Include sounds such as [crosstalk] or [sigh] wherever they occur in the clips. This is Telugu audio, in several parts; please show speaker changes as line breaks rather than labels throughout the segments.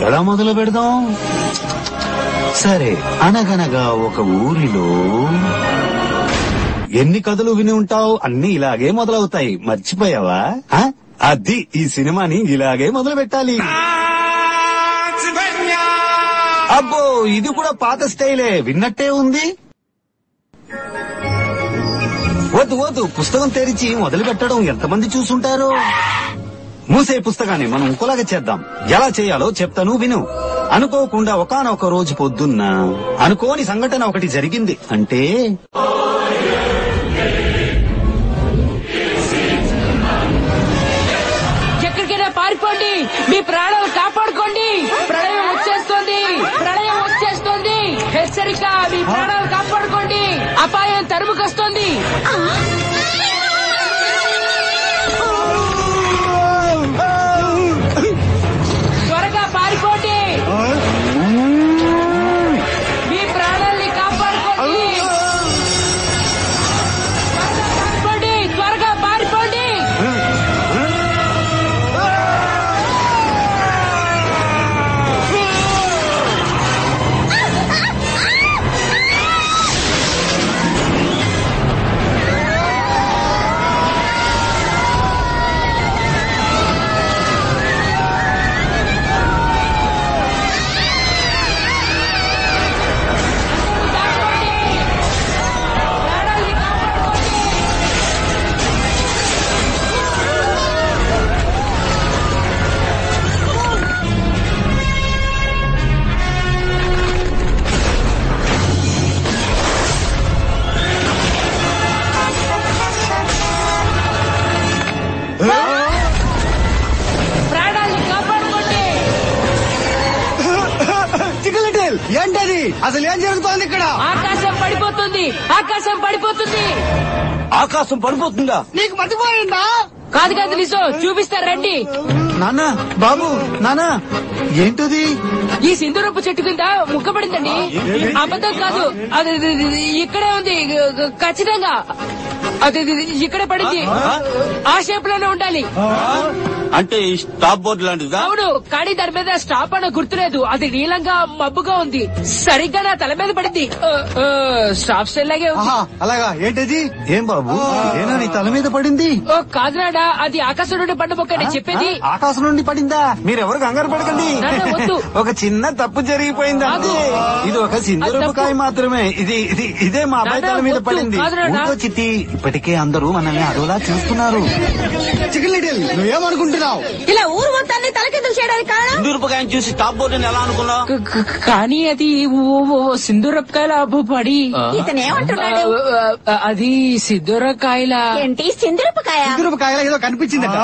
ఎలా మొదలు పెడదాం? సరే అనగనగా ఒక ఊరిలో ఎన్ని కథలు విని ఉంటావు? అన్ని ఇలాగే మొదలవుతాయి. మర్చిపోయావా? ఆ? అది ఈ సినిమాని ఇలాగే మొదలు పెట్టాలి. అబ్బో ఇది కూడా పాత స్టైలే. విన్నట్టే ఉంది. వద్దు వద్దు. పుస్తకం తెరిచి మొదలు పెట్టడం ఎంతమంది చూసుంటారు? మూసే పుస్తకాన్ని మనం ఇంకోలాగా చేద్దాం. ఎలా చేయాలో చెప్తాను విను. అనుకోకుండా ఒకానొక రోజు పొద్దున్న అనుకోని సంఘటన ఒకటి జరిగింది. అంటే
ఎక్కడికైనా పారిపోండి. మీ ప్రాణాలు కాపాడుకోండి. ప్రళయం వచ్చేస్తోంది. ప్రళయం వచ్చేస్తోంది. హెచ్చరిక మీ ప్రాణాలు కాపాడుకోండి. అపాయం తరుముకొస్తోంది.
అసలు ఏం జరుగుతోంది ఇక్కడ?
ఆకాశం పడిపోతుంది ఆకాశం పడిపోతుంది.
ఆకాశం పడిపోతుందా?
నీకు మర్చిపోయిందా?
కాదు కాదు నిజం. చూపిస్తారు రండి.
నాన్న బాబు నాన్న ఏంటది?
ఈ సింధూరపు చెట్టు కింద ముక్కబడిందండి అబద్ధం కాదు. అది ఇక్కడే ఉంది. ఖచ్చితంగా. అది ఇక్కడే పడింది. ఆ షేప్లోనే ఉండాలి.
అంటే ఈ స్టాప్ బోర్డు లాంటిదా
అవును కానీ దాని మీద స్టాప్ అన్న గుర్తులేదు. అది నీలంగా మబ్బుగా ఉంది. సరిగ్గా నా తల మీద పడింది. ఆ, ఆ, స్టాప్ స్టైల్ లాగే ఉంది.
ఆహా, అలాగా. ఏంటది? ఏం బాబు? ఏనా నీ తల మీద పడింది?
ఓ కాదు నాడా అది ఆకాశం నుండి పండు మొక్క నేను చెప్పేది.
ఆ, ఆకాశం నుండి పడిందా? మీరెవరు కంగారు పడకండి.
నాన్న, వద్దు.
ఒక చిన్న తప్పు జరిగిపోయింది అంతే.
కాదు.
ఇది ఒక సింధూరపు కాయ మాత్రమే. ఇది ఇది ఇదే మా అబ్బాయి
నాన్న,
తల మీద
వద్దు.
పడింది.
కాదు నాన్న.
ఊరుకో చిట్టి. ఇప్పటికే అందరూ మనల్ని అదోలా చూస్తున్నారు.
చికెన్ లిటిల్ నువ్వేమనుకుంటున్నావు
ఇలా ఊరు మొత్తాన్ని తలకిందులు చేయడానికి కారణం?
సింధూరపకాయని చూసి బోర్డు అని ఎలా
కానీ అది సింధూరకాయల పడి.
ఇతను ఏమంటున్నాడు?
అది సిద్ధూరకాయల
ఏంటి? సింధురపకాయ
ఏదో కనిపించిందట.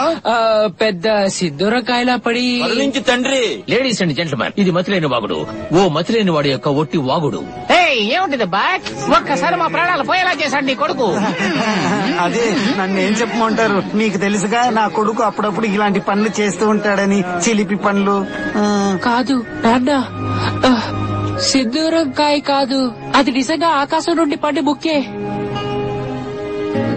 పెద్ద సిద్ధూరకాయల పడి.
నుంచి తండ్రి.
లేడీస్ అండ్ జెంట్మెన్ ఇది మతిలేని వాగుడు. ఓ మతిలేని వాడి యొక్క ఒట్టి వాగుడు.
ఏయ్, ఏమిటిది బాట్ ఒక్కసారి మా ప్రాణాలు పోయేలా చేశాడు నీ కొడుకు.
అదే నన్ను ఏం చెప్పమంటారు? మీకు తెలుసుగా నా కొడుకు అప్పుడప్పుడు ఇట్లాంటి పనులు చేస్తూ ఉంటాడని చిలిపి పనులు.
కాదు నాన్న. సింధూరం కాయ కాదు. అది నిజంగా ఆకాశం నుండి పడి ముక్కే.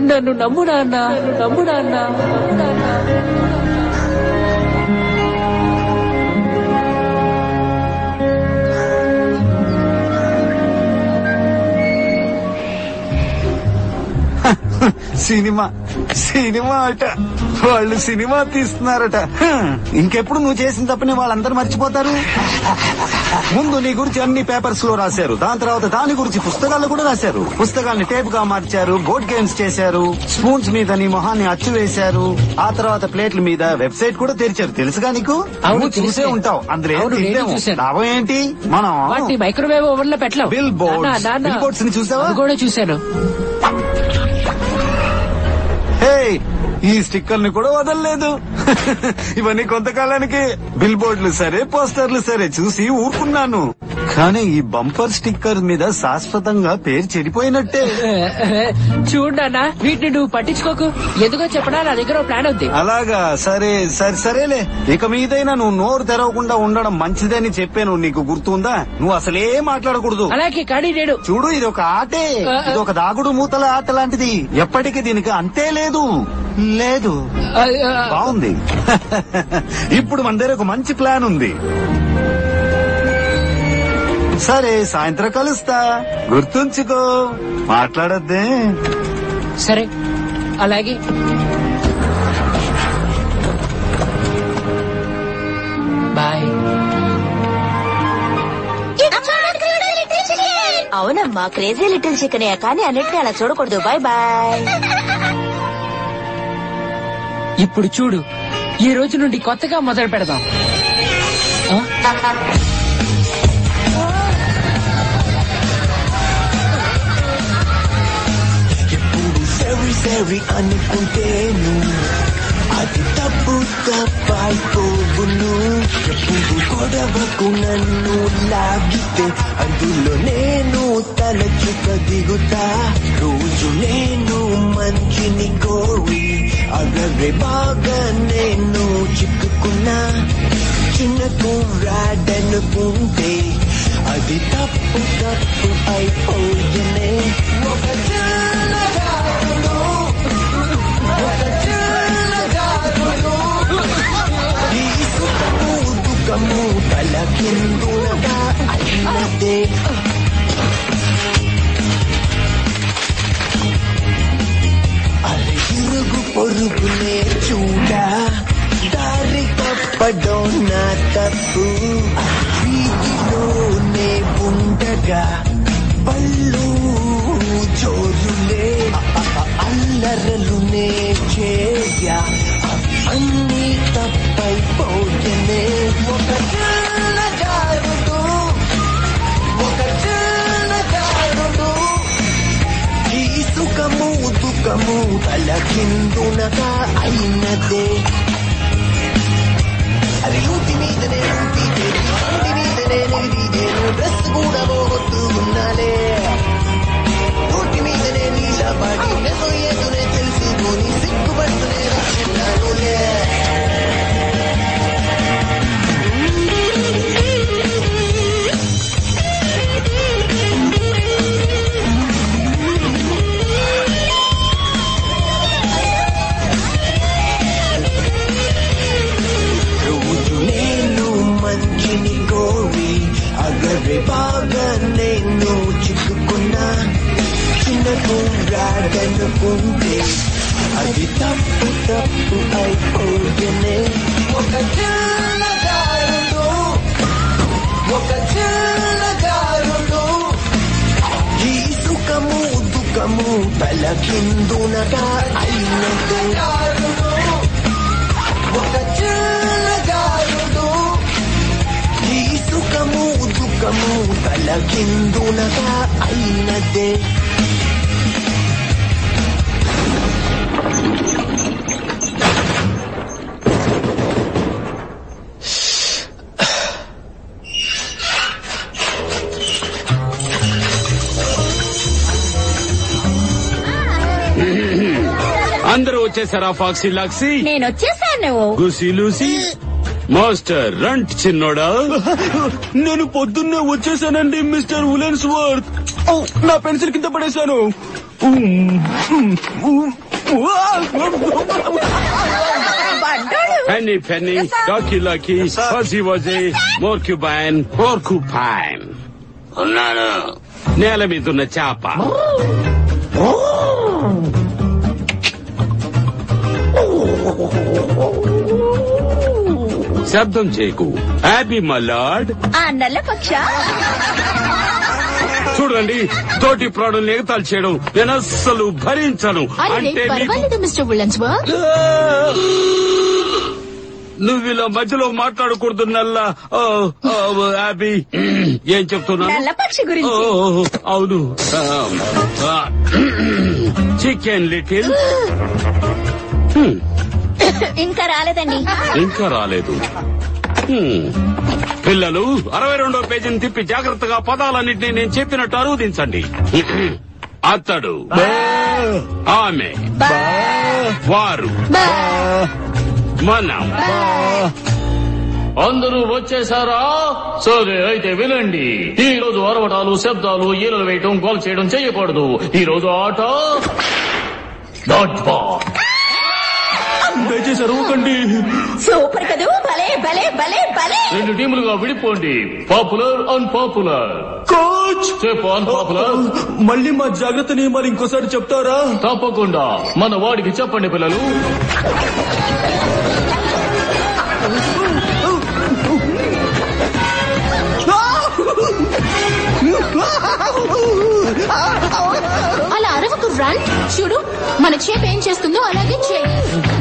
నన్ను నమ్ము నాన్న నన్ను. నమ్ము నాన్న.
సినిమా సినిమా అట. వాళ్ళు సినిమా తీస్తున్నారట. ఇంకెప్పుడు నువ్వు చేసిన తప్పని వాళ్ళందరూ మర్చిపోతారు? ముందు నీ గురించి అన్ని పేపర్స్లో రాశారు. దాని తర్వాత దాని గురించి పుస్తకాలు కూడా రాశారు. పుస్తకాల్ని టేప్గా మార్చారు బోర్డ్ గేమ్స్ చేశారు స్పూన్స్ మీద నీ మొహాన్ని అచ్చు వేశారు. ఆ తర్వాత ప్లేట్ల మీద వెబ్సైట్ కూడా తెరిచారు. తెలుసుగా నీకు?
అవును,
చూసే. ఉంటావు. అందులో. లాభం ఏంటి? మనం
మైక్రోవేవ్ ఓవెన్లో పెట్టలేం.
Billboards. బిల్ని చూసావా?
కూడా చూశాను.
హే ఈ స్టిక్కర్ని కూడా వదలలేదు. ఇవన్నీ కొంతకాలానికి బిల్ బోర్డులు సరే పోస్టర్లు సరే చూసి ఊరుకున్నాను. కానీ ఈ బంపర్ స్టిక్కర్ మీద శాశ్వతంగా పేరు చెడిపోయినట్టే.
చూడన్నా వీటిని నువ్వు పట్టించుకోకు. ఎందుకో చెప్పడా నా దగ్గర ప్లాన్ ఉంది.
అలాగా సరే సరే సరేలే. ఇక మీదైనా నువ్వు నోరు తెరవకుండా ఉండడం మంచిదని చెప్పాను. నీకు గుర్తుందా? నువ్వు అసలే మాట్లాడకూడదు.
అలాగే కానీ నేను
చూడు ఇది ఒక ఆటే ఇది ఒక దాగుడు మూతల ఆట లాంటిది. ఎప్పటికీ దీనికి అంతే లేదు. లేదు. బాగుంది. [laughs] ఇప్పుడు మన దగ్గర ఒక మంచి ప్లాన్ ఉంది. సరే సాయంత్రం కలుస్తా. గుర్తుంచుకో. మాట్లాడొద్దే.
సరే. అలాగే. బాయ్.
అవునమ్మా క్రేజీ లిటిల్ చికెన్ కానీ అన్నిటిని అలా చూడకూడదు. Bye bye. [laughs]
ఇప్పుడు చూడు ఈ రోజు నుండి కొత్తగా మొదలు పెడదాం ఆ?
ఎప్పుడు తప్పు తప్పైపోవును ఎప్పుడు గొడవకు నన్ను లాగితే అందులో నేను తలచుక దిగుతా. రోజు నేను మంచిని కోరి అగరే బాగా నేను చిక్కుకున్నా. చిన్న కూరాడనుకుంటే అది తప్పు తప్పు అయిపోయినే. ఒక చిన్న దుఃఖము తలకిందులుగా అయినదే అరే ఇరుగు పొరుగునే చూడ దారి తప్పడం నా తప్పు. వీధిలోనే ఉండగా పళ్ళు జోరులే అల్లరలునే చేయా అన్ని తప్పైపోయనే ఒక చిన్న జారుడు. ఒక చిన్న జారుడు. ఈ సుఖము దుఃఖము తలకిందునగా అయినదే. అది ఊటి మీదనే మీదనే డ్రెస్ కూడా పోగొట్టు ఉన్నాలే. ఊటి మీదనే తెలుసుకొని సిగ్గుపడుతూనే
Yeah. ఫాక్సీ లాక్సీ.
నేను వచ్చేసాను.
గుసి లూసి. మాస్టర్ రంట్ చిన్నోడా. నేను పొద్దున్నే వచ్చేసానండి మిస్టర్ ఉలెన్స్ వర్త్ నా పెన్సిల్ కింద పడేశాను. Penny Penny Ducky Lucky Fuzzy Wuzzy మోర్క్యుబైన్ porcupine ఉన్నాను. నేల మీద ఉన్న చేప శబ్దం చేయకు. హ్యాపీ మలాడ్
ఆ నల్ల పక్ష?
చూడండి తోటి ప్రాణులు ఎగతాలు చేయడం నేను అస్సలు భరించను. అంటే నువ్వు ఇలా మధ్యలో మాట్లాడకూడదు నల్లా. యాబీ ఏం చెప్తున్నాను? ఓ, అవును. Chicken little. [laughs]
ఇంకా రాలేదండి.
ఇంకా రాలేదు. హ్మ్. పిల్లలు అరవై రెండో పేజీని తిప్పి జాగ్రత్తగా పదాలన్నింటినీ నేను చెప్పినట్టు అనువదించండి అతడు. ఆమె. వారు. మనం.
అందరూ వచ్చేసారా? సరే అయితే వినండి. ఈ రోజు అరవటాలు శబ్దాలు ఈలలు వేయటం గోల్ చేయడం చేయకూడదు. ఈ రోజు ఆట. డాట్ బాల్
దయచేసి అరవకండి.
సూపర్ కదూ భలే భలే భలే భలే.
రెండు టీములుగా విడిపోండి. పాపులర్ అన్పాపులర్
కోచ్
చెప్పు అన్పాపులర్
మళ్ళీ మా జాగ్రత్త నియమాలు ఇంకోసారి చెప్తారా?
తప్పకుండా. మన వాడికి చెప్పండి పిల్లలు.
అలా అరవకు రన్ చూడు మన చేప ఏం చేస్తుందో అలాగే చేయి.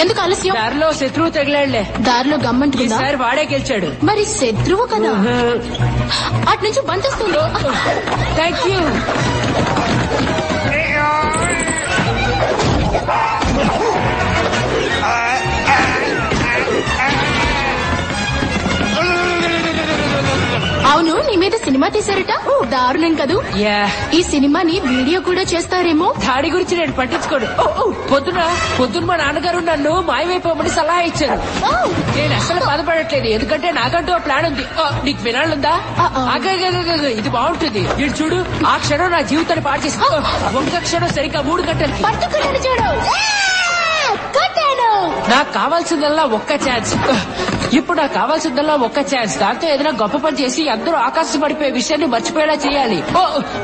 ఎందుకు ఆలస్యం?
దారిలో శత్రువు తగిలాడులే.
దారిలో గమ్మంటుందా
ఈసారి వాడే గెలిచాడు.
మరి శత్రువు కదా? అటు నుంచి బంతిస్తుంది
థ్యాంక్ యూ
అవును నీ మీద సినిమా తీశారట? దారుణం కదూ. ఈ సినిమాని వీడియో కూడా చేస్తారేమో?
దాడి గురించి నేను పట్టించుకోడు పొద్దున పొద్దున మా నాన్నగారు నన్ను మాయమైపోమని సలహా ఇచ్చారు. నేను అసలు బాధపడట్లేదు ఎందుకంటే నాకంటూ ప్లాన్ ఉంది. నీకు వినాలందా? ఇది బాగుంటుంది. ఇటు చూడు ఆ క్షణం నా జీవితాన్ని పాడు చేసి ఒక్క క్షణం సరిగ్గా మూడు గంటలకి
పట్టుకున్నాడు చూడు
నాకు కావాల్సిందల్లా ఒక్క ఛాన్స్. ఇప్పుడు నాకు కావాల్సిందల్లా ఒక్క ఛాన్స్. దాంతో ఏదైనా గొప్ప పని చేసి అందరూ ఆకాశం పడిపోయే విషయాన్ని మర్చిపోయేలా చేయాలి. ఓ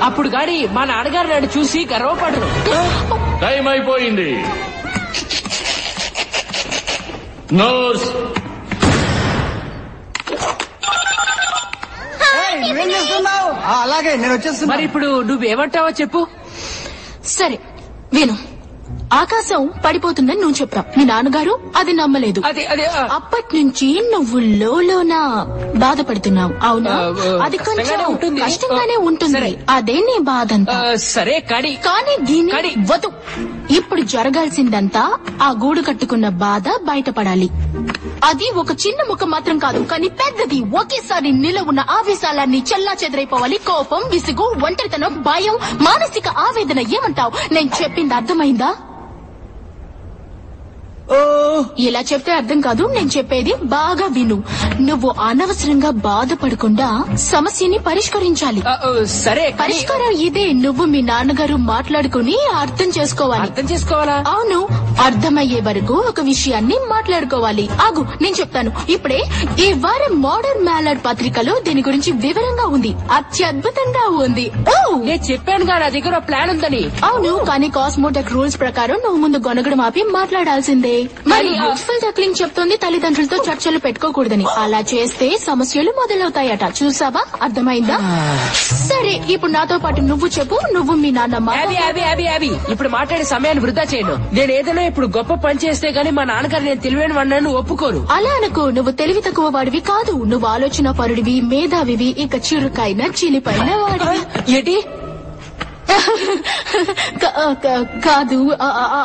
అప్పుడు గాని మా నాన్నగారు నన్ను చూసి గర్వపడరు.
టైం అయిపోయింది
నువ్వేం చేస్తున్నావు? అలాగే నేను వచ్చేస్తున్నా.
మరి ఇప్పుడు నువ్వేమంటావో చెప్పు.
సరే విను. ఆకాశం పడిపోతుందని నువ్వు చెప్పావు. మీ నాన్నగారు అది నమ్మలేదు.
అదే అదే ఆ,
అప్పటి నుంచి నువ్వు లోలోన బాధపడుతున్నావు. అవునా? అది కొంచెం
కష్టంగానే ఉంటుంది.
అదే నీ బాధ
సరే కానీ
కానీ దీని
కానీ-
వదు. ఇప్పుడు జరగాల్సిందంతా ఆ గూడు కట్టుకున్న బాధ బయటపడాలి. అది ఒక చిన్న ముఖం మాత్రం కాదు కానీ పెద్దది. ఒకేసారి నిలవున్న ఆవేశాలన్నీ చెల్లా చెదరైపోవాలి. కోపం విసుగు ఒంటరితనం భయం మానసిక ఆవేదన ఏమంటావు? నేను చెప్పింది అర్థమైందా? ఇలా చెప్తే అర్థం కాదు నేను చెప్పేది బాగా విను. నువ్వు అనవసరంగా బాధపడకుండా సమస్యని పరిష్కరించాలి.
సరే
పరిష్కారం ఇదే నువ్వు మీ నాన్నగారు మాట్లాడుకుని అర్థం చేసుకోవాలి.
అర్థం చేసుకోవాలా?
అవును అర్థమయ్యే వరకు ఒక విషయాన్ని మాట్లాడుకోవాలి. ఆగు నేను చెప్తాను. ఇప్పుడే ఈ వారం మోడర్న్ మ్యాలర్ పత్రికలో దీని గురించి వివరంగా ఉంది. అత్యద్భుతంగా ఉంది.
నేను చెప్పాను నా దగ్గర ప్లాన్ ఉందని.
అవును కానీ కాస్మోటెక్ రూల్స్ ప్రకారం నువ్వు ముందు గొనగడం ఆపి మాట్లాడాల్సిందే. మరి యూస్ఫుల్ టక్లింగ్ చెప్తోంది తల్లిదండ్రులతో చర్చలు పెట్టుకోకూడదని. అలా చేస్తే సమస్యలు మొదలవుతాయట. చూసావా? అర్థమైందా? సరే ఇప్పుడు నాతో పాటు నువ్వు చెప్పు నువ్వు మీ నాన్న మాట-
అవి అవి అవి అవి ఇప్పుడు మాట్లాడే సమయాన్ని వృధా చేయను. నేను ఏదైనా ఇప్పుడు గొప్ప పని చేస్తే గానీ మా నాన్నగారు నేను తెలివైన వాడిని ఒప్పుకోరు.
అలా అనుకో నువ్వు తెలివి తక్కువ వాడివి కాదు. నువ్వు ఆలోచన పరుడివి మేధావివి ఇక చురుకైన చిలిపైన వాడివి.
ఏంటి?
కాదు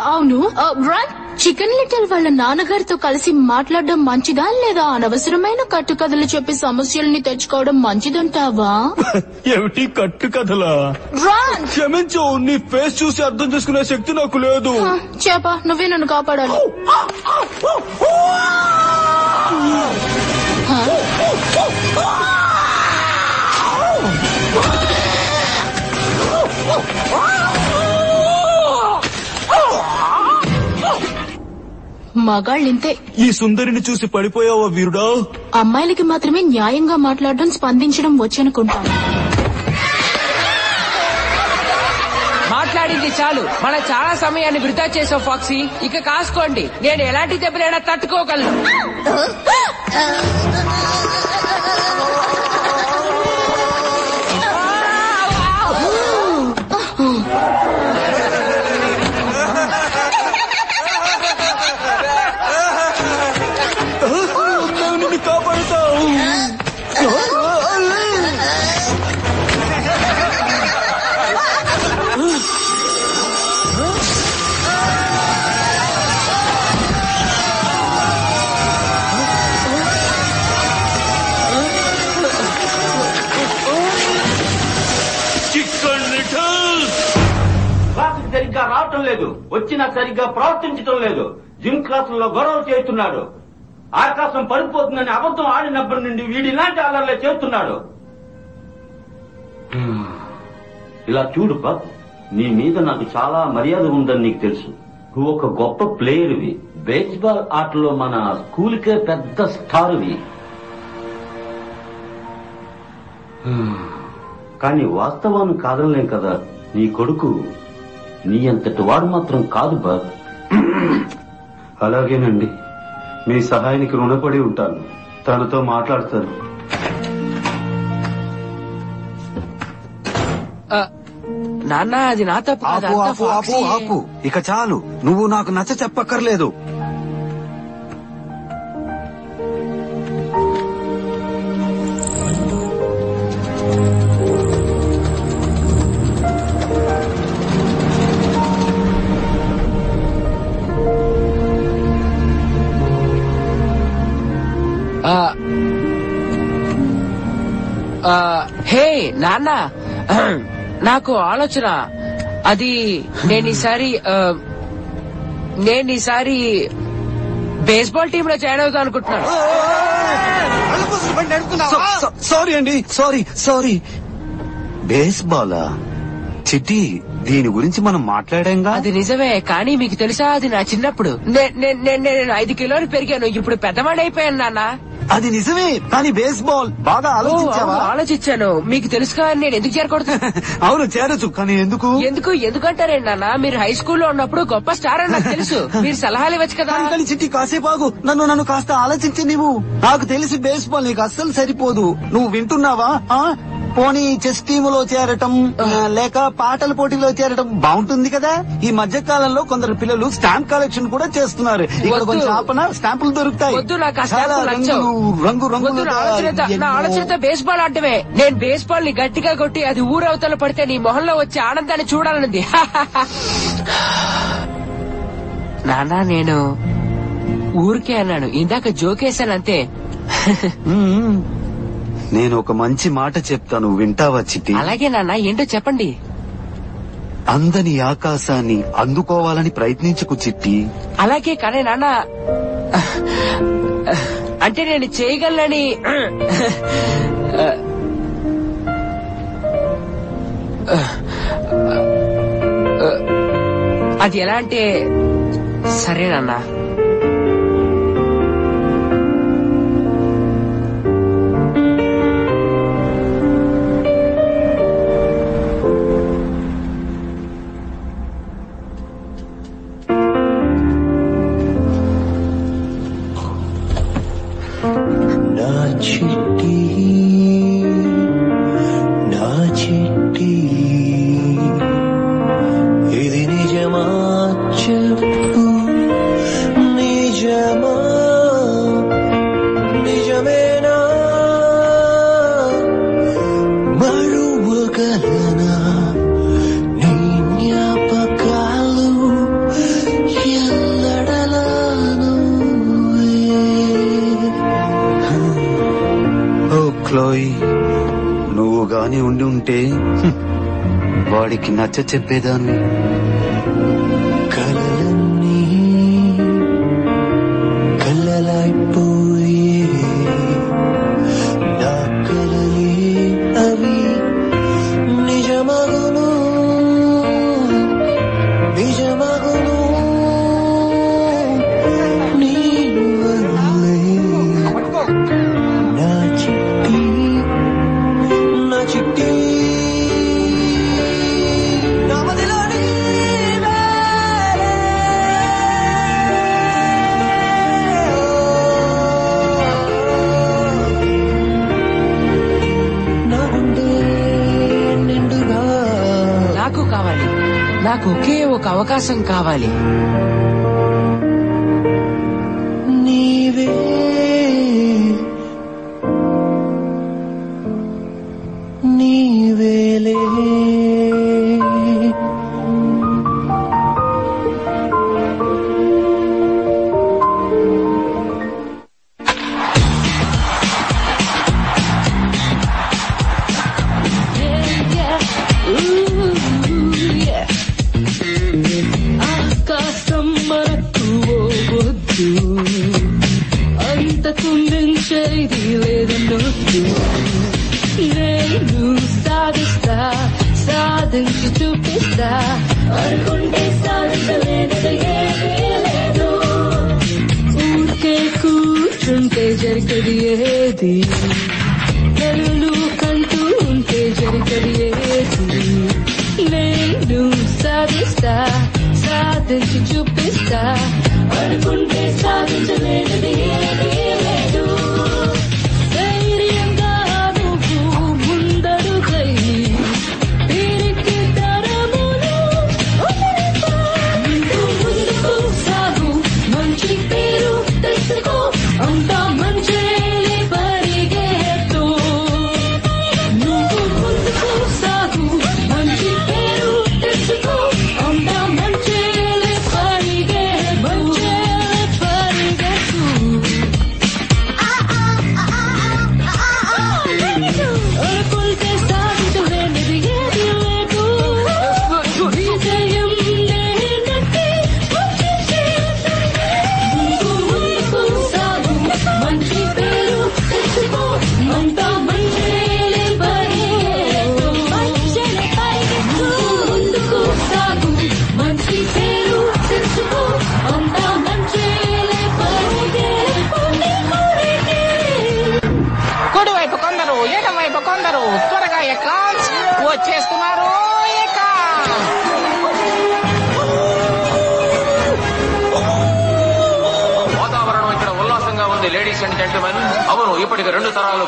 అవును. రాన్ చికెన్ లిటిల్ వాళ్ళ నాన్నగారితో కలిసి మాట్లాడడం మంచిదా లేదా? అనవసరమైన కట్టుకథలు చెప్పి సమస్యల్ని తెచ్చుకోవడం మంచిదంటావా? [laughs]
ఏమిటి కట్టు కథలా
రాన్
క్షమించు నీ ఫేస్ చూసి అర్థం చేసుకునే శక్తి నాకు లేదు.
చేప నువ్వే నన్ను కాపాడాలి. మగాళ్ళింతే.
ఈ సుందరిని చూసి పడిపోయావా వీరుడా?
అమ్మాయిలకి మాత్రమే న్యాయంగా మాట్లాడడం స్పందించడం వచ్చనుకుంటాను
మాట్లాడింది చాలు. మన చాలా సమయాన్ని వృధా చేసావు ఫాక్సీ. ఇక కాసుకోండి. నేను ఎలాంటి దెబ్బలైనా తట్టుకోగలను.
లేదు. వచ్చినా సరిగ్గా ప్రవర్తించటం లేదు. జిమ్ క్లాసుల్లో గొడవలు చేస్తున్నాడు. ఆకాశం పడిపోతుందని అబద్ధం ఆడినప్పటి నుండి వీడి ఇలాంటి అలర్లే చేస్తున్నాడు. ఇలా చూడు బాబ్ నీ మీద నాకు చాలా మర్యాద ఉందని నీకు తెలుసు. నువ్వు ఒక గొప్ప ప్లేయర్వి. బేస్బాల్ ఆటలో మన స్కూల్కే పెద్ద స్టార్వి. కానీ వాస్తవాన్ని కాదనలేం కదా నీ కొడుకు. నీ అంతటి వాడు మాత్రం కాదు బాబ్
అలాగేనండి. మీ సహాయానికి రుణపడి ఉంటాను. తనతో మాట్లాడతాను.
నాన్న అది నా తప్పు కాదు,
ఆపు
అంతా
ఆపు ఆపు
ఫాక్సీ.
ఆపు. ఇక చాలు. నువ్వు నాకు నచ్చ చెప్పక్కర్లేదు.
నాకు ఆలోచన. అది నేను ఈసారి నేను ఈసారి బేస్బాల్ టీమ్లో జాయిన్ అవుతా అనుకుంటున్నాను
సారీ అండి సారీ సారీ బేస్బాలా చిట్టి దీని గురించి మనం మాట్లాడాంగా?
అది నిజమే కానీ మీకు తెలుసా అది నా చిన్నప్పుడు. నేను ఐదు కిలోలు పెరిగాను ఇప్పుడు పెద్దవాడు అయిపోయాను నాన్న.
అది నిజమే కానీ బేస్బాల్ బాగా ఆలోచించావా?
ఆలోచించాను. మీకు తెలుసుగా నేను ఎందుకు చేరకూడదు? [laughs]
అవును చేరొచ్చు కానీ ఎందుకు?
ఎందుకు ఎందుకంటారేంటి నాన్న? మీరు హై స్కూల్లో ఉన్నప్పుడు గొప్ప స్టార్ అని నాకు తెలుసు. [laughs] మీరు సలహాలు ఇవ్వచ్చు కదా.
కానీ చిట్టి కాసేపు ఆగు. నన్ను నన్ను కాస్త ఆలోచించి నీవు. నాకు తెలిసి బేస్బాల్ నీకు అస్సలు సరిపోదు. నువ్వు వింటున్నావా? పోనీ చెస్ టీములో చేరటం లేక పాటల పోటీలో చేరటం బాగుంటుంది కదా? ఈ మధ్య కాలంలో కొందరు పిల్లలు స్టాంప్ కలెక్షన్ కూడా చేస్తున్నారు. ఇక్కడ. కొంచెం ఆపన స్టాంపులు దొరుకుతాయి. చాలా రంగు
ఆలోచనతో ఆలోచనతో బేస్బాల్ ఆడటమే. నేను బేస్బాల్ని గట్టిగా కొట్టి అది ఊరవతల పడితే నీ మొహంలో వచ్చే ఆనందాన్ని చూడాలనుంది. [laughs] నానా నేను ఊరికే అన్నాను. ఇందాక జోకేశాను అంతే
నేను ఒక మంచి మాట చెప్తాను వింటావా చిట్టి?
అలాగే నాన్న ఏంటో చెప్పండి.
అందని ఆకాశాన్ని అందుకోవాలని ప్రయత్నించకు చిట్టి.
అలాగే కానీ నాన్న అంటే నేను చేయగలనని అది ఎలా అంటే సరేనన్నా
వాడికి నచ్చ చెప్పేదాన్ని
కలలన్నీ
అవకాశం కావాలి.
Ve don't sağ, sağdın şu tüpte sağ.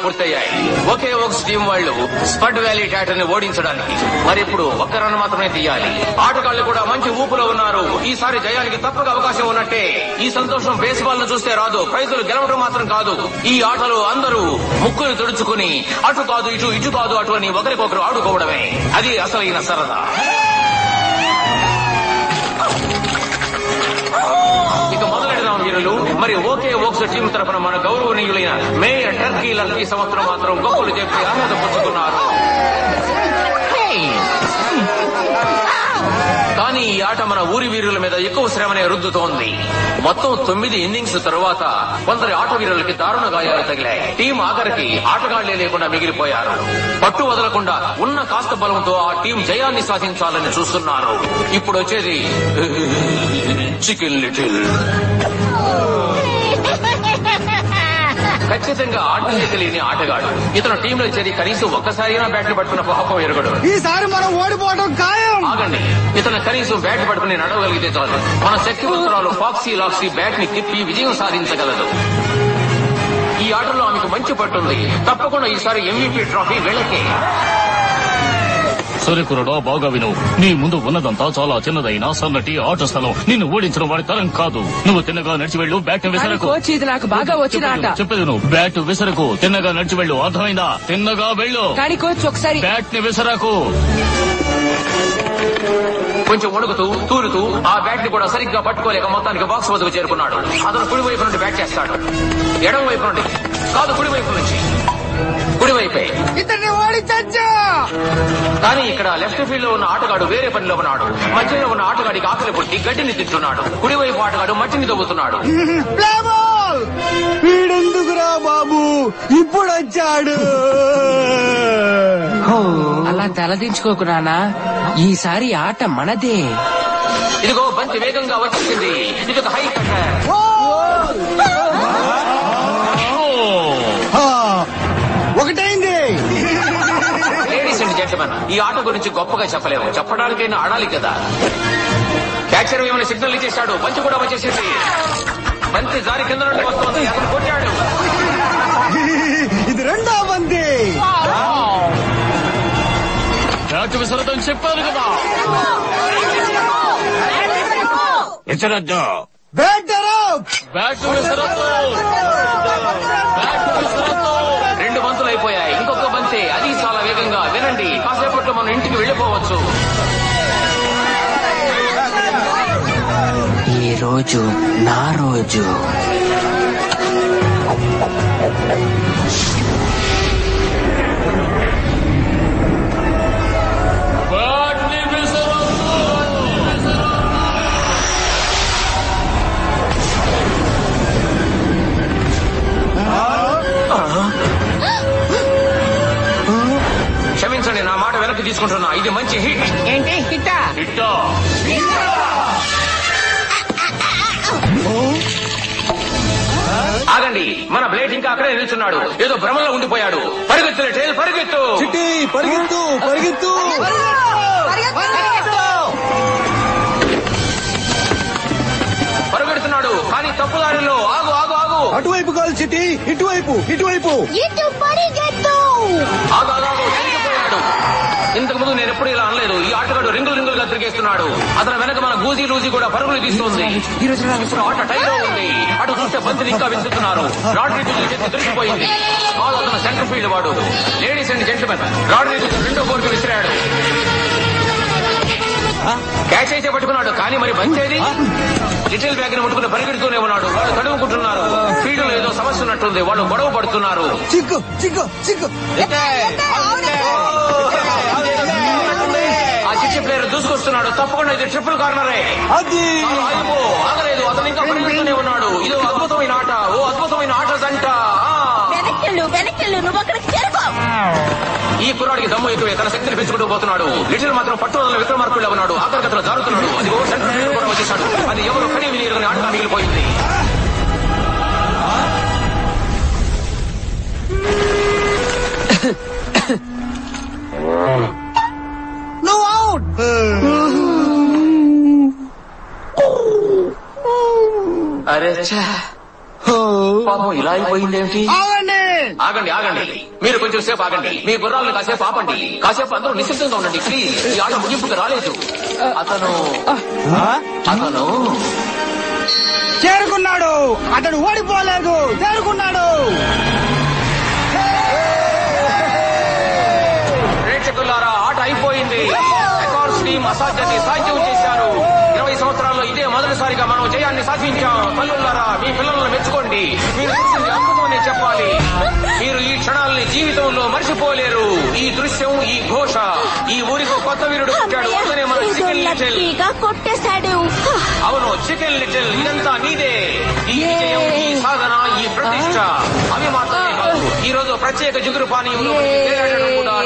పూర్తయ్యాయి. ఒకే ఒక టీం వాళ్ళు స్పడ్ వ్యాలీ టాటర్ని ఓడించడానికి. మరి ఇప్పుడు ఒక్క రన్ మాత్రమే తీయాలి. ఆటగాళ్ళు కూడా మంచి ఊపులో ఉన్నారు. ఈసారి జయానికి తప్పక అవకాశం ఉన్నట్టే. ఈ సంతోషం బేస్బాల్ను చూస్తే రాదు. ప్రైజులు గెలవడం మాత్రం కాదు. ఈ ఆటలో అందరూ ముక్కులు తుడుచుకుని అటు కాదు ఇటు ఇటు కాదు అటు అని ఒకరికొకరు ఆడుకోవడమే. అది అసలైన సరదా. ఇక మొదలెడదాం వీరులు. మరి ఓకే ఓక్స్ టీం తరఫున మన గౌరవనీయులైన మేయర్ టర్కీలను ఈ సంవత్సరం మాత్రం గొప్పలు చెప్పి ఆనందపరుచుకున్నారు. కానీ ఈ ఆట మన ఊరి వీరుల మీద ఎక్కువ శ్రమనే రుద్దుతోంది. మొత్తం తొమ్మిది ఇన్నింగ్స్ తరువాత కొందరి ఆట వీరులకి దారుణ గాయాలు తగిలాయి. టీం ఆఖరికి ఆటగాళ్ళే లేకుండా మిగిలిపోయారు. పట్టు వదలకుండా ఉన్న కాస్త బలంతో ఆ టీం జయాన్ని సాధించాలని చూస్తున్నారు. ఇప్పుడు వచ్చేది చికెన్ లిటిల్. ఖచ్చితంగా ఆటలే తెలియని ఆటగాడు. ఇతను టీంలో చేరి కనీసం ఒక్కసారైనా బ్యాట్లు పట్టుకున్న పాపం ఎరగడు.
ఈసారి మనం ఓడిపోవడం ఖాయం.
ఆగండి. ఇతను కనీసం బ్యాట్ పట్టుకుని నడవగలిగితే చాలు. మన శక్తివంతురాలు ఫాక్సీ లాక్సీ బ్యాట్ని తిప్పి విజయం సాధించగలదు. ఈ ఆటలో ఆమెకు మంచి పట్టుంది. తప్పకుండా ఈసారి ఎంవీపీ ట్రోఫీ వీళ్ళకే.
సరికురడా బాగా విను. నీ ముందు ఉన్నదంతా చాలా చిన్నదైన సన్నటి ఆట స్థలం. నిన్ను ఓడించడం వాడి తరం కాదు. నువ్వు తిన్నగా నడిచి వెళ్ళు బ్యాట్ విసరకు.
కోచ్ ఇది నాకు బాగా వచ్చిన ఆట.
చెప్పేది నువ్వు బ్యాట్ విసరకు. తిన్నగా నడిచి వెళ్ళు. అర్థమైందా? తిన్నగా వెళ్ళు.
కానీ కోచ్ ఒకసారి
బ్యాట్ని విసరకు.
కొంచెం వణుకుతూ తూలుతూ ఆ బ్యాట్ని కూడా సరిగ్గా పట్టుకోలేక మొత్తానికి బాక్స్ వద్దకు చేరుకున్నాడు. అతను కుడి వైపు నుండి బ్యాట్ చేస్తాడు. ఎడం వైపు నుండి. కాదు కుడి వైపు నుంచి.
ఇతన్ని ఓడించచ్చు
కానీ ఇక్కడ లెఫ్ట్ ఫీల్డ్లో ఉన్న ఆటగాడు వేరే పనిలో ఉన్నాడు. మధ్యలో ఉన్న ఆటగాడికి ఆకలి పుట్టి గడ్డిని తింటున్నాడు. కుడివైపు ఆటగాడు మట్టిని తవ్వుతున్నాడు.
వీడెందుకురా బాబు? ఇప్పుడు వచ్చాడు.
అలా తలదించుకోకు నానా. ఈసారి ఆట మనదే.
ఇదిగో బంతి వేగంగా వచ్చేసింది. ఇది ఒక హై కట్టర్ ఈ ఆట గురించి గొప్పగా చెప్పలేము. చెప్పడానికైనా ఆడాలి కదా. క్యాచర్ ఏమైనా సిగ్నల్ ఇచ్చేశాడు? బంతి కూడా వచ్చేసింది. బంతి జారి కింద నుండి వస్తుంది. అతను కొట్టాడు.
ఇది రెండో బంతి
బ్యాట్ విసరదని చెప్పాను కదా. విసరద్దు
బెటరు
బ్యాట్ విసరద్దు బ్యాట్ విసరద్దు
రెండు బంతులు అయిపోయాయి. ఇంకొక బంతి. అది చాలా వేగంగా. వినండి. కాసేపట్లో మనం ఇంటికి వెళ్ళిపోవచ్చు.
ఈ రోజు నా రోజు.
తీసుకుంటున్నా. ఇది మంచి హిట్.
ఏంటి? హిట్టా?
హిట్టా. ఆగండి. మన బ్లేడ్ ఇంకా అక్కడే నిల్చున్నాడు. ఏదో భ్రమంలో ఉండిపోయాడు. పరిగెత్తు టైల్ పరిగెత్తు.
చిట్టి పరిగెత్తు పరిగెత్తు.
పరిగెడుతున్నాడు. కానీ తప్పు దారిలో. ఆగు ఆగు ఆగు.
అటువైపు కాదు చిట్టి ఇటువైపు ఇటువైపు.
ఇటు పరిగెత్తు.
ఆగు ఆగు ఇంతకు ముందు నేను ఎప్పుడు ఇలా అనలేదు. ఈ ఆటగాడు రింగులు రింగులుగా తిరిగేస్తున్నాడు. అతని వెనక మన గూజీ లూజీ కూడా పరుగులు తీస్తుంది. ఇప్పుడు ఆట టైలో ఉంది. అటు చూస్తే బంతిని ఇంకా విసురుతున్నారు చేతి దొరికిపోయింది. కాదు అతను సెంటర్ ఫీల్డ్ వాడు. లేడీస్ అండ్ జెంట్మెన్ రాడ్రీ రెండో బోర్డు విసిరాడు. క్యాచ్ అయితే పట్టుకున్నాడు కానీ మరి బంతి ఏది? లిటిల్ బ్యాగ్ని ముట్టుకుని పరిగెడుతూనే ఉన్నాడు. వాళ్ళు తడుముకుంటున్నారు. ఫీల్డ్లో ఏదో సమస్య ఉన్నట్టుంది. వాళ్ళు గొడవ పడుతున్నారు.
చిక్కు చిక్కు చిక్కు.
చిట్టి ప్లేయర్ దూసుకొస్తున్నాడు. తప్పకుండా ఇది ట్రిపుల్ కార్నరే
అది.
ఆగిపో. ఆగలేదు. అతను ఇంకా పరిగెడుతూనే ఉన్నాడు. ఇది అద్భుతమైన ఆట. ఓ అద్భుతమైన ఆట జంట. ఆ.
వెనక్కిళ్ళు వెనక్కిళ్ళు నువ్వు అక్కడికి చేరుకో.
ఈ కుర్రాడికి దమ్ము ఎక్కువే. తన శక్తిని పెంచుకుంటూ పోతున్నాడు. లిటిల్ మాత్రం పట్టుదల విక్రమార్కుల్లో ఉన్నాడు. ఆఖరికతలో జారుతున్నాడు. అది ఓ సెంటర్ కూడా వచ్చేశాడు. అది ఎవరు కడి వినియోగని ఆటగా మిగిలిపోయింది. [coughs] [coughs] [coughs]
అవుట్
అరే. పాపం ఇలా అయిపోయిందేమిటి
ఆగండి.
ఆగండి ఆగండి. మీరు కొంచెం సేపు ఆగండి. మీ గుర్రాలను కాసేపు ఆపండి. కాసేపు అందరూ నిశ్శబ్దంగా ఉండండి ప్లీజ్ ఈ ఆట ముగింపుకు రాలేదు. అతను అతను
చేరుకున్నాడు. అతడు ఓడిపోలేదు. చేరుకున్నాడు.
ప్రేక్షకులారా ఆట అయిపోయింది. అసాధ్యాన్ని సాధ్యం చేశారు. ఇరవై సంవత్సరాల్లో ఇదే మొదటిసారిగా మనం జయాన్ని సాధించాం. తల్లులారా మీ పిల్లలను మెచ్చుకోండి. మీరు చూసింది అద్భుతమని చెప్పాలి. మీరు ఈ క్షణాలని జీవితంలో మర్చిపోలేరు. ఈ దృశ్యం ఈ ఘోష ఈ ఊరికి కొత్త వీరుడు పుట్టాడు. అతనే మన చికెన్ లిటిల్.
కొట్టేశాడు.
అవును చికెన్ లిటిల్ ఇదంతా నీదే. ఈ విజయం ఈ సాధన ఈ ప్రతిష్ట. అవి మాత్రమే కాదు ఈ రోజు ప్రత్యేక జిగురు పానీయంలో కూడా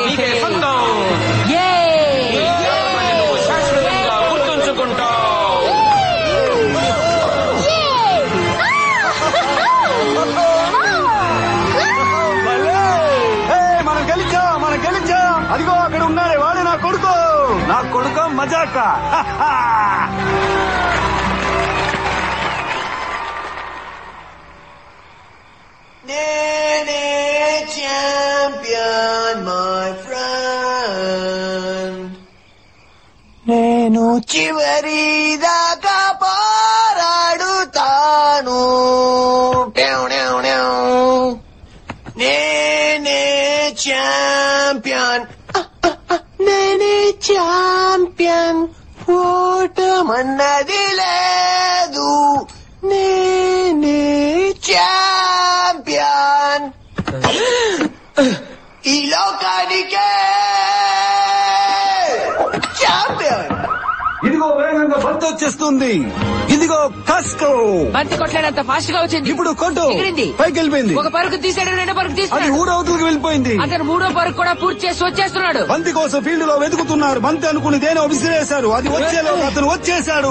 America! Ha ha! Champion, my friend. Nenu
Chivari. Champion ఓటమన్నది లేదు. నేనే ఛాంపియన్. ఈ లోకానికే
వేగంగా బంతి వచ్చేస్తుంది. ఇదిగో కస్కో.
బంతి కొట్లాడంత ఫాస్ట్గా వచ్చింది.
ఇప్పుడు కొట్టు.
ఎగిరింది.
పైకి వెళ్ళిపోయింది
ఒక పరుగు తీసాడు రెండో పరుగు
అది
తీసాడు
ఊరవతలకి వెళ్ళిపోయింది.
అతను మూడో పరుగు కూడా పూర్తి చేసి వచ్చేస్తున్నాడు.
బంతి కోసం ఫీల్డ్లో వెతుకుతున్నారు. బంతి అనుకుని దేనో విసిరేశారు. అది వచ్చేలో అతను వచ్చేశాడు.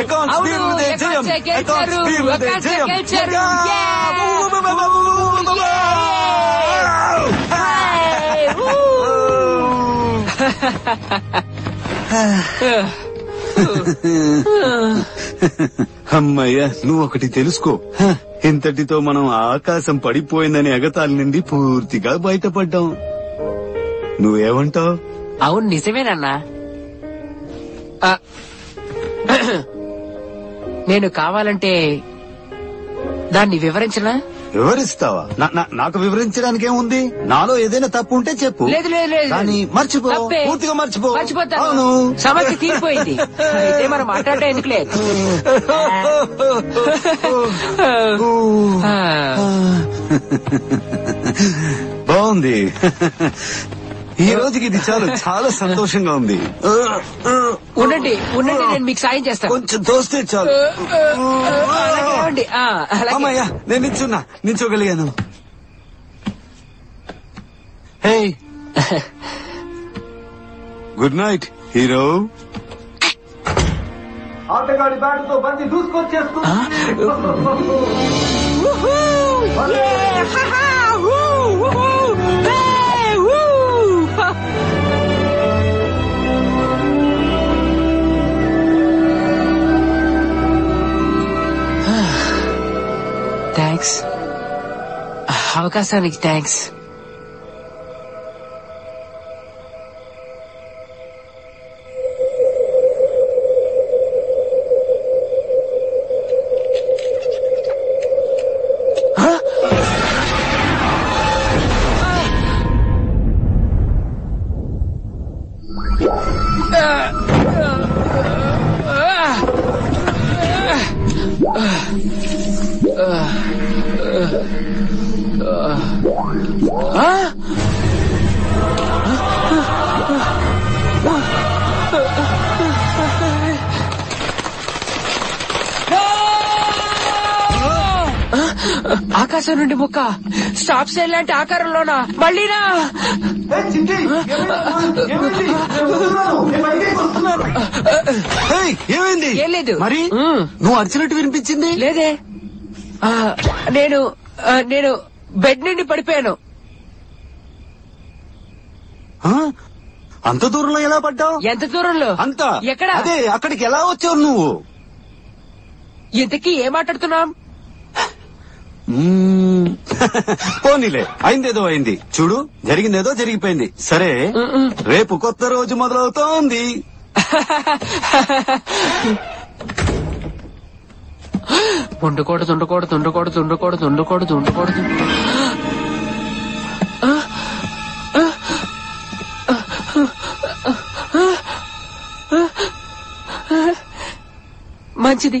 Accounts
అవును,
deal with a
accounts
జయం.
గెలిచారు.
Accounts deal with a
accounts
జయం.
గెలిచారు. [laughs] [laughs] [laughs] [sighs]
అమ్మయ్య నువ్వు ఒకటి తెలుసుకో. ఇంతటితో మనం ఆకాశం పడిపోయిందని ఎగతాళి నుండి పూర్తిగా బయటపడ్డాం. నువ్వేమంటావు?
అవును నిజమేనన్నా. [clears throat] నేను కావాలంటే దాన్ని వివరించనా?
వివరిస్తావా? నాకు వివరించడానికి ఏముంది నాలో ఏదైనా తప్పు ఉంటే చెప్పు.
లేదు లేదు లేదు.
కానీ మర్చిపో.
తప్పే.
పూర్తిగా మర్చిపో.
మర్చిపోతాను.
అవును.
సమస్య తీరిపోయింది. అయితే మనం మాట్లాడటం
బాగుంది. ఈ రోజుకి ఇది చాలు. చాలా సంతోషంగా ఉంది.
ఉండండి ఉండండి నేను మీకు సాయం చేస్తాను
కొంచెం దోస్తే చాలు.
అలాగే ఏమండి? ఆ, అలాగే.
అమ్మయ్యా నేను నిల్చున్నా. నిల్చోగలిగాను. హే గుడ్ నైట్ హీరో ఆటగాడి బ్యాటుతో బంతి దూసుకొచ్చేస్తుంది.
Thanks [laughs] [laughs] Kawakasaki tanks. Stop sign లాంటి ఆకారంలోనా? మళ్ళీనా?
ఏయ్, ఏమైంది?
ఏం లేదు.
మరి? నువ్వు అరిచినట్టు వినిపించింది?
లేదే. ఆ, నేను నేను బెడ్ నుండి పడిపోయాను.
ఆ? అంత దూరంలో ఎలా పడ్డావు?
ఎంత దూరంలో?
అంత.
ఎక్కడ?
అదే అక్కడికి ఎలా వచ్చావు నువ్వు?
ఇంతకీ ఏం మాట్లాడుతున్నాం. [laughs]
పోనీలే అయిందేదో అయింది. చూడు జరిగిందేదో జరిగిపోయింది. సరే రేపు కొత్త రోజు మొదలవుతోంది.
ఉండకూడదు ఉండకూడదు ఉండకూడదు ఉండకూడదు ఉండకూడదు ఉండకూడదు మంచిది.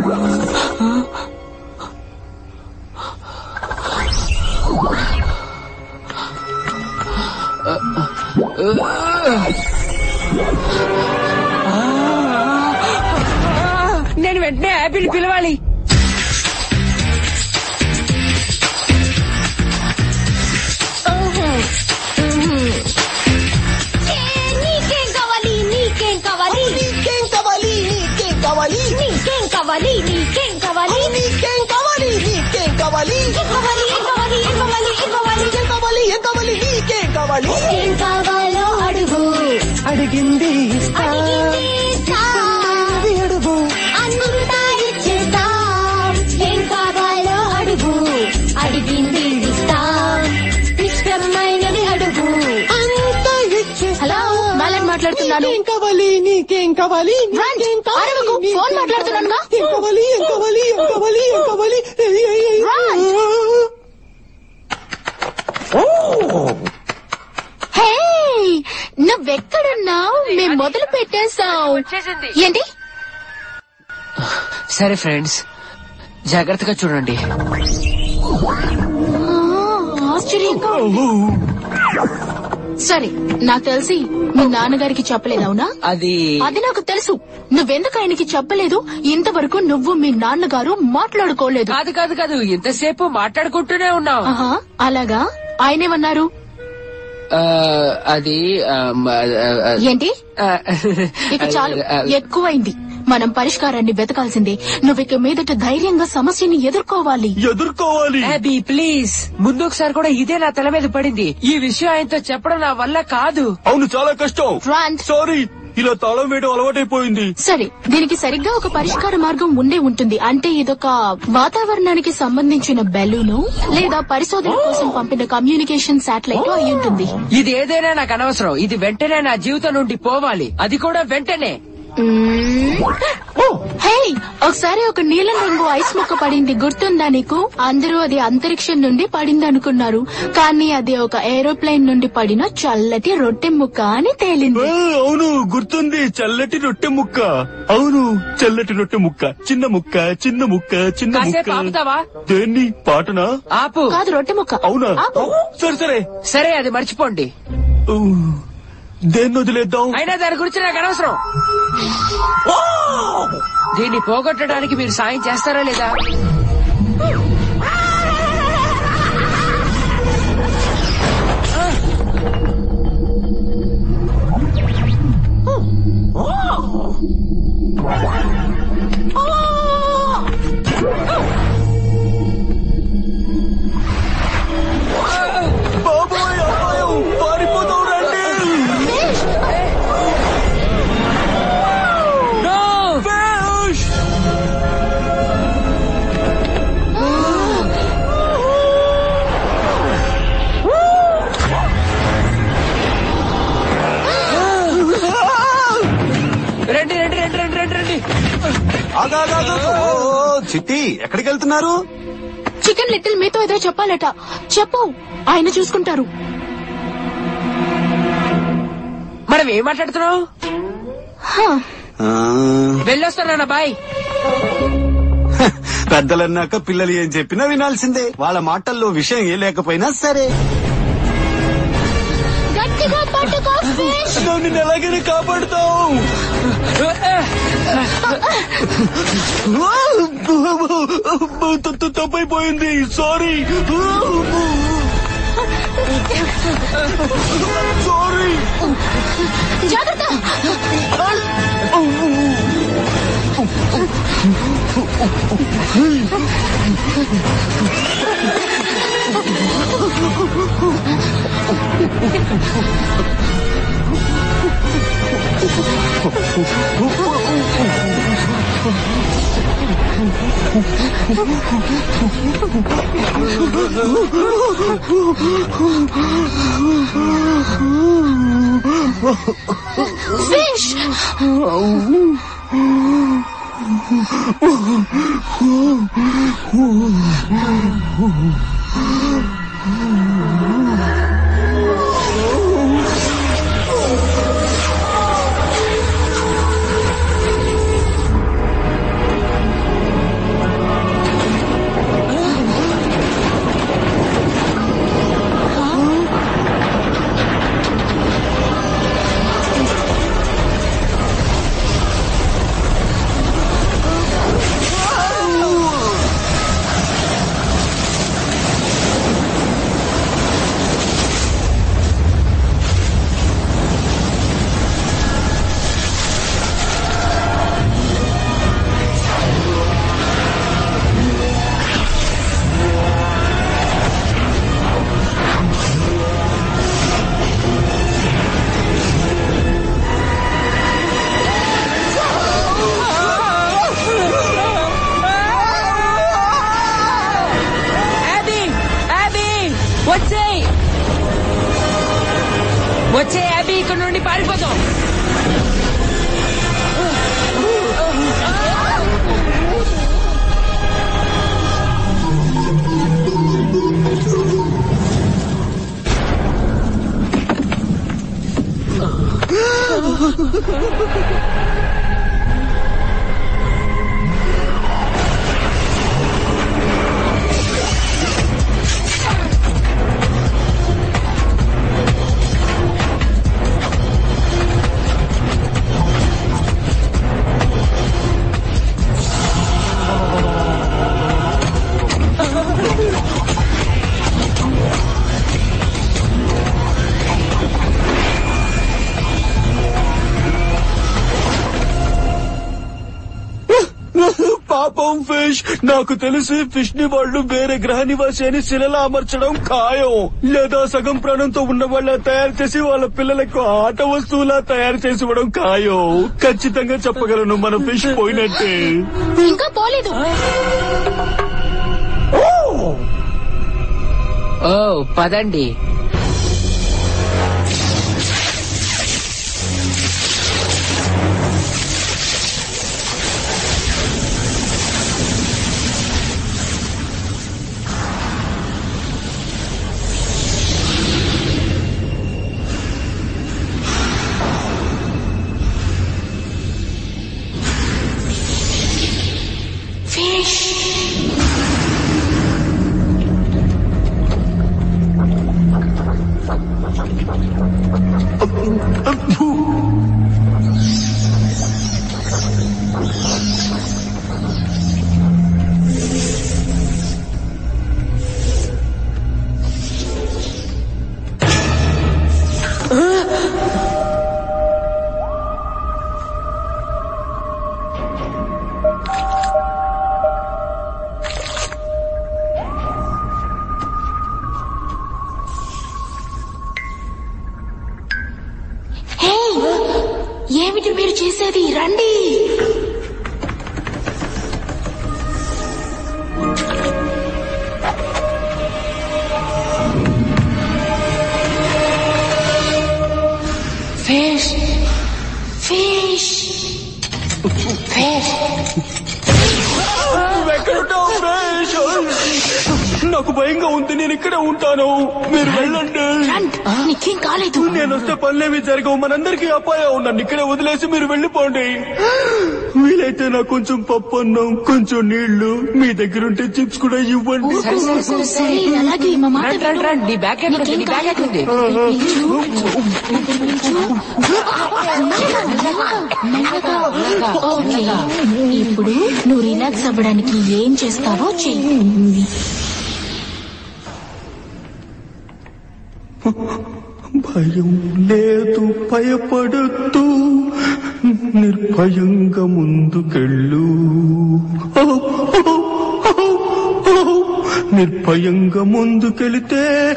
Wow. కావాలి ఏం కావాలి ఏం కావాలి ఏం కావాలి ఏం కావాలి ఏం కావాలి ఏం కావాలి నీకేం కావాలి ఏం కావాలో అడుగు
అడిగింది ఇస్తా.
అడిగింది ఇస్తా.
అడుగు
అంతా ఇచ్చేస్తాం ఏం కావాలో అడుగు అడిగింది ఇస్తాం ఇష్టమైనది అడుగు
అంతా ఇచ్చే
హలో మాలని మాట్లాడుతున్నాను
నీకేం కావాలి నీకేం కావాలి?
అరవకు,
నీకేం
ఫోన్ మాట్లాడుతున్నానుగా.
ఏం కావాలి ఏం కావాలి ఏం కావాలి ఏం కావాలి ఏయ్, ఏయ్, ఏయ్.
రండి.
ఓ
హే నువ్వెక్కడున్నావు మేము మొదలు పెట్టేశావు. ఏంటి?
సరే ఫ్రెండ్స్ జాగ్రత్తగా చూడండి.
ఆశ్చర్యంగా. సరే నాకు తెలిసి మీ నాన్నగారికి చెప్పలేదు అవునా
అది
అది నాకు తెలుసు. నువ్వెందుకు ఆయనకి చెప్పలేదు? ఇంతవరకు నువ్వు మీ నాన్నగారు మాట్లాడుకోలేదు.
కాదు కాదు కాదు. ఇంతసేపు మాట్లాడుకుంటూనే ఉన్నాం
ఆహా అలాగా? ఆయనేమన్నారు?
అది
ఏంటి? ఇక చాలు. ఎక్కువైంది. మనం పరిష్కారాన్ని వెతకాల్సిందే. నువ్విక మీదట ధైర్యంగా సమస్యని ఎదుర్కోవాలి.
ఎదుర్కోవాలి.
అబీ ప్లీజ్ ముందు ఒకసారి కూడా ఇదే నా తల మీద పడింది. ఈ విషయం ఆయనతో చెప్పడం నా వల్ల కాదు.
అవును చాలా కష్టం. సారీ ఇలా తాళం వేయడం అలవాటైపోయింది.
సరే దీనికి సరిగ్గా ఒక పరిష్కార మార్గం ఉండే ఉంటుంది. అంటే ఇదొక వాతావరణానికి సంబంధించిన బెలూను లేదా పరిశోధన కోసం పంపిన కమ్యూనికేషన్ శాటిలైట్ అయి ఉంటుంది.
ఇది ఏదైనా నాకు అనవసరం. ఇది వెంటనే నా జీవితం నుండి పోవాలి. అది కూడా వెంటనే.
హే ఒకసారి ఒక నీలం రంగు ఐస్ ముక్క పడింది. గుర్తుందా నీకు? అందరూ అది అంతరిక్షం నుండి పడింది అనుకున్నారు కానీ అది ఒక ఏరోప్లేన్ నుండి పడిన చల్లటి రొట్టె ముక్క అని తేలింది.
అవును గుర్తుంది. చల్లటి రొట్టె ముక్క. అవును చల్లటి రొట్టె ముక్క. చిన్న ముక్క చిన్న ముక్క చిన్న
కాసేపు
ముక్క.
ఆపుతావా?
దేన్ని? పాటనా?
ఆపు.
కాదు రొట్టె ముక్క.
అవునా?
ఆపు.
సరే సరే.
సరే అది మర్చిపోండి.
ఊ, దేన్ని వదిలేద్దాం?
అయినా దాని గురించి నాకు అనవసరం. దీన్ని పోగొట్టడానికి మీరు సాయం చేస్తారా లేదా?
బాబోయ్
చిట్టి ఎక్కడికి వెళ్తున్నారు?
చికెన్ లిటిల్ మీతో ఏదో చెప్పాలట. చెప్పు ఆయన చూసుకుంటారు.
మనం ఏం మాట్లాడుతున్నాం
హా,
ఆ,
వెళ్ళొస్తానా బాయ్? [laughs]
పెద్దలన్నాక పిల్లలు ఏం చెప్పినా వినాల్సిందే. వాళ్ళ మాటల్లో విషయం ఏ లేకపోయినా సరే.
నువ్వు నిన్ను ఎలాగైనా కాపాడుతాం త- త- తప్పైపోయింది. సారీ సారీ
జాగ్రత్త. ఫిష్
అబీ [laughs]
నాకు తెలిసి ఫిష్ని వాళ్ళు వేరే గ్రహ నివాసి అని శిలలో అమర్చడం ఖాయం. లేదా సగం ప్రాణంతో ఉన్న వాళ్ళ తయారు చేసి వాళ్ళ పిల్లలకు ఆట వస్తువులా తయారు చేసి ఇవ్వడం ఖాయం. ఖచ్చితంగా చెప్పగలను మన ఫిష్ పోయినట్టే.
ఇంకా పోలేదు.
ఓ పదండి.
అపాయం నన్ను ఇక్కడే వదిలేసి మీరు వెళ్ళిపోండి. వీలైతే నాకు కొంచెం పప్పు అన్నం కొంచెం నీళ్ళు మీ దగ్గర ఉంటే చిప్స్ కూడా ఇవ్వండి.
సరే సరే సరే సరే.
అలాగే మా మాట
రండి రండి రండి. నీ బ్యాగ్ ఎక్కడ ఉంది? నీ బ్యాగ్ ఎక్కడ ఉంది
ఓకే ఇప్పుడు నువ్వు రిలాక్స్ అవ్వడానికి ఏం చేస్తావో చెయ్యి.
భయం. లేదు భయపడద్దు. నిర్భయంగా ముందుకెళ్ళు. నిర్భయంగా ముందుకెళితే.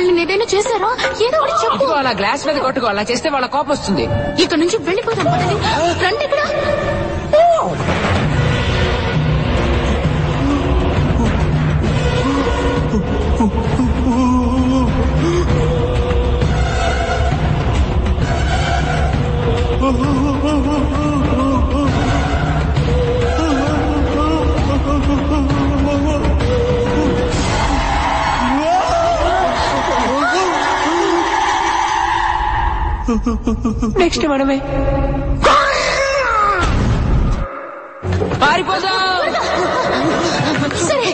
వాళ్ళు ఏదైనా చేశారా? ఏదో ఒకటి చెప్పు.
ఇదిగో అలా గ్లాస్ మీద కొట్టుకో అలా చేస్తే వాళ్ళ కోపం వస్తుంది.
ఇక్కడ నుంచి వెళ్ళిపోదాం పదండి. రండి ఇక్కడ. [laughs]
నెక్స్ట్ మనమే.
సరే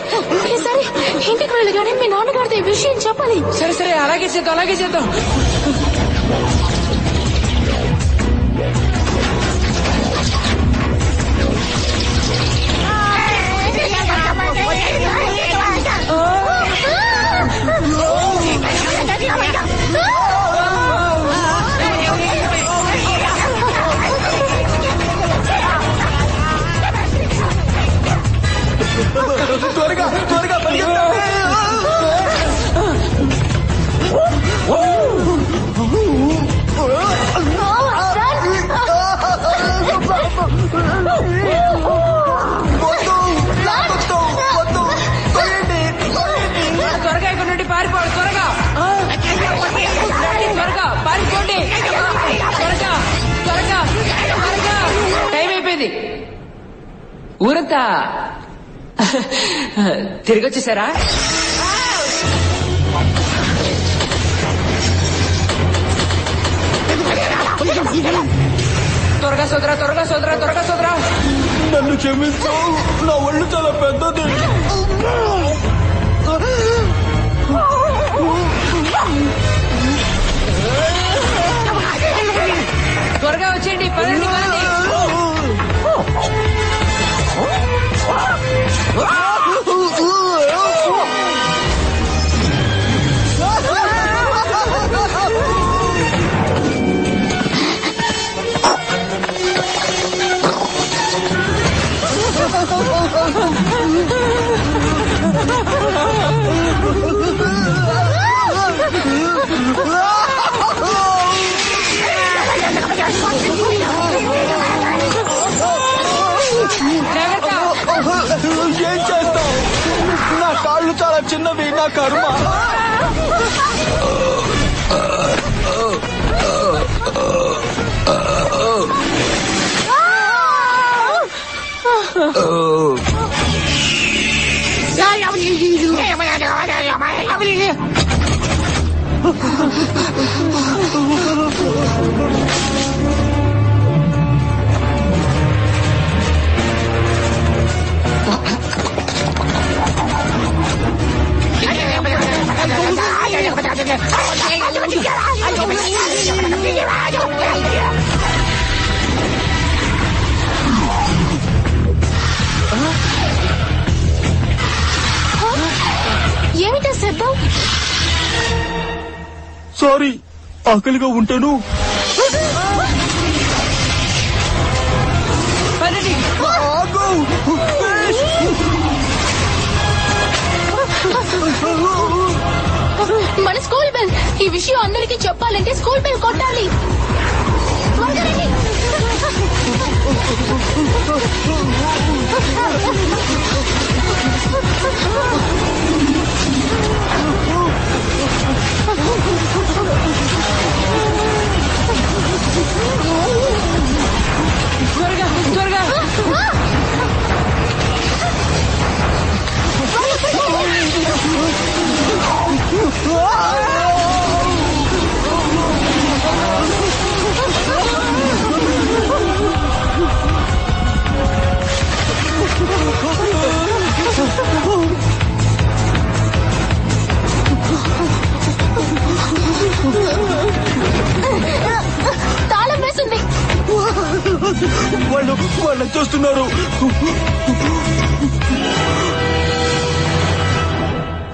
సరే. ఇంటికి వెళ్ళగానే మీ నాన్నగారితో ఈ విషయం చెప్పాలి.
సరే సరే అలాగే చేద్దాం అలాగే చేద్దాం.
త్వరగా త్వరగా
త్వరగా ఇక్కడ నుండి పారిపోవాలి త్వరగా. త్వరగా పారిపోండి. త్వరగా త్వరగా త్వరగా. టైం అయిపోయింది. ఊరంతా [laughs] తిరిగి వచ్చేసారా త్వరగా సోదరా త్వరగా సోదరా త్వరగా సోదరా.
నన్ను క్షమించు. నా ఒళ్ళు చాలా పెద్దది.
త్వరగా వచ్చేయండి పదండి పదండి.
ఏం చిన్నవి నా
ఏమిటా శబ్దం?
సారీ ఆకలిగా ఉంటాను
ఈ విషయం అందరికీ చెప్పాలంటే స్కూల్ బెల్ కొట్టాలి. త్వరగా
త్వరగా.
తాళం వేసింది.
వాళ్ళు వాళ్ళు చూస్తున్నారు.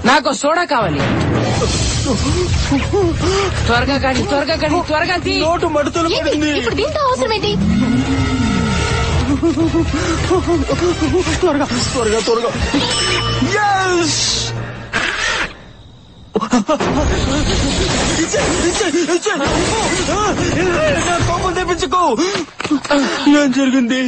నాకు సోడా కావాలి. త్వరగా కానీ త్వరగా కానీ త్వరగా తీ.
నోటు మడతలు? పడింది.
ఇప్పుడు దీంతో అవసరం ఏంటి
త్వరగా త్వరగా త్వరగా. Yes! ఇచ్చే, ఇచ్చే, ఇచ్చే. నా కోపం తెప్పించుకో ఏం జరిగింది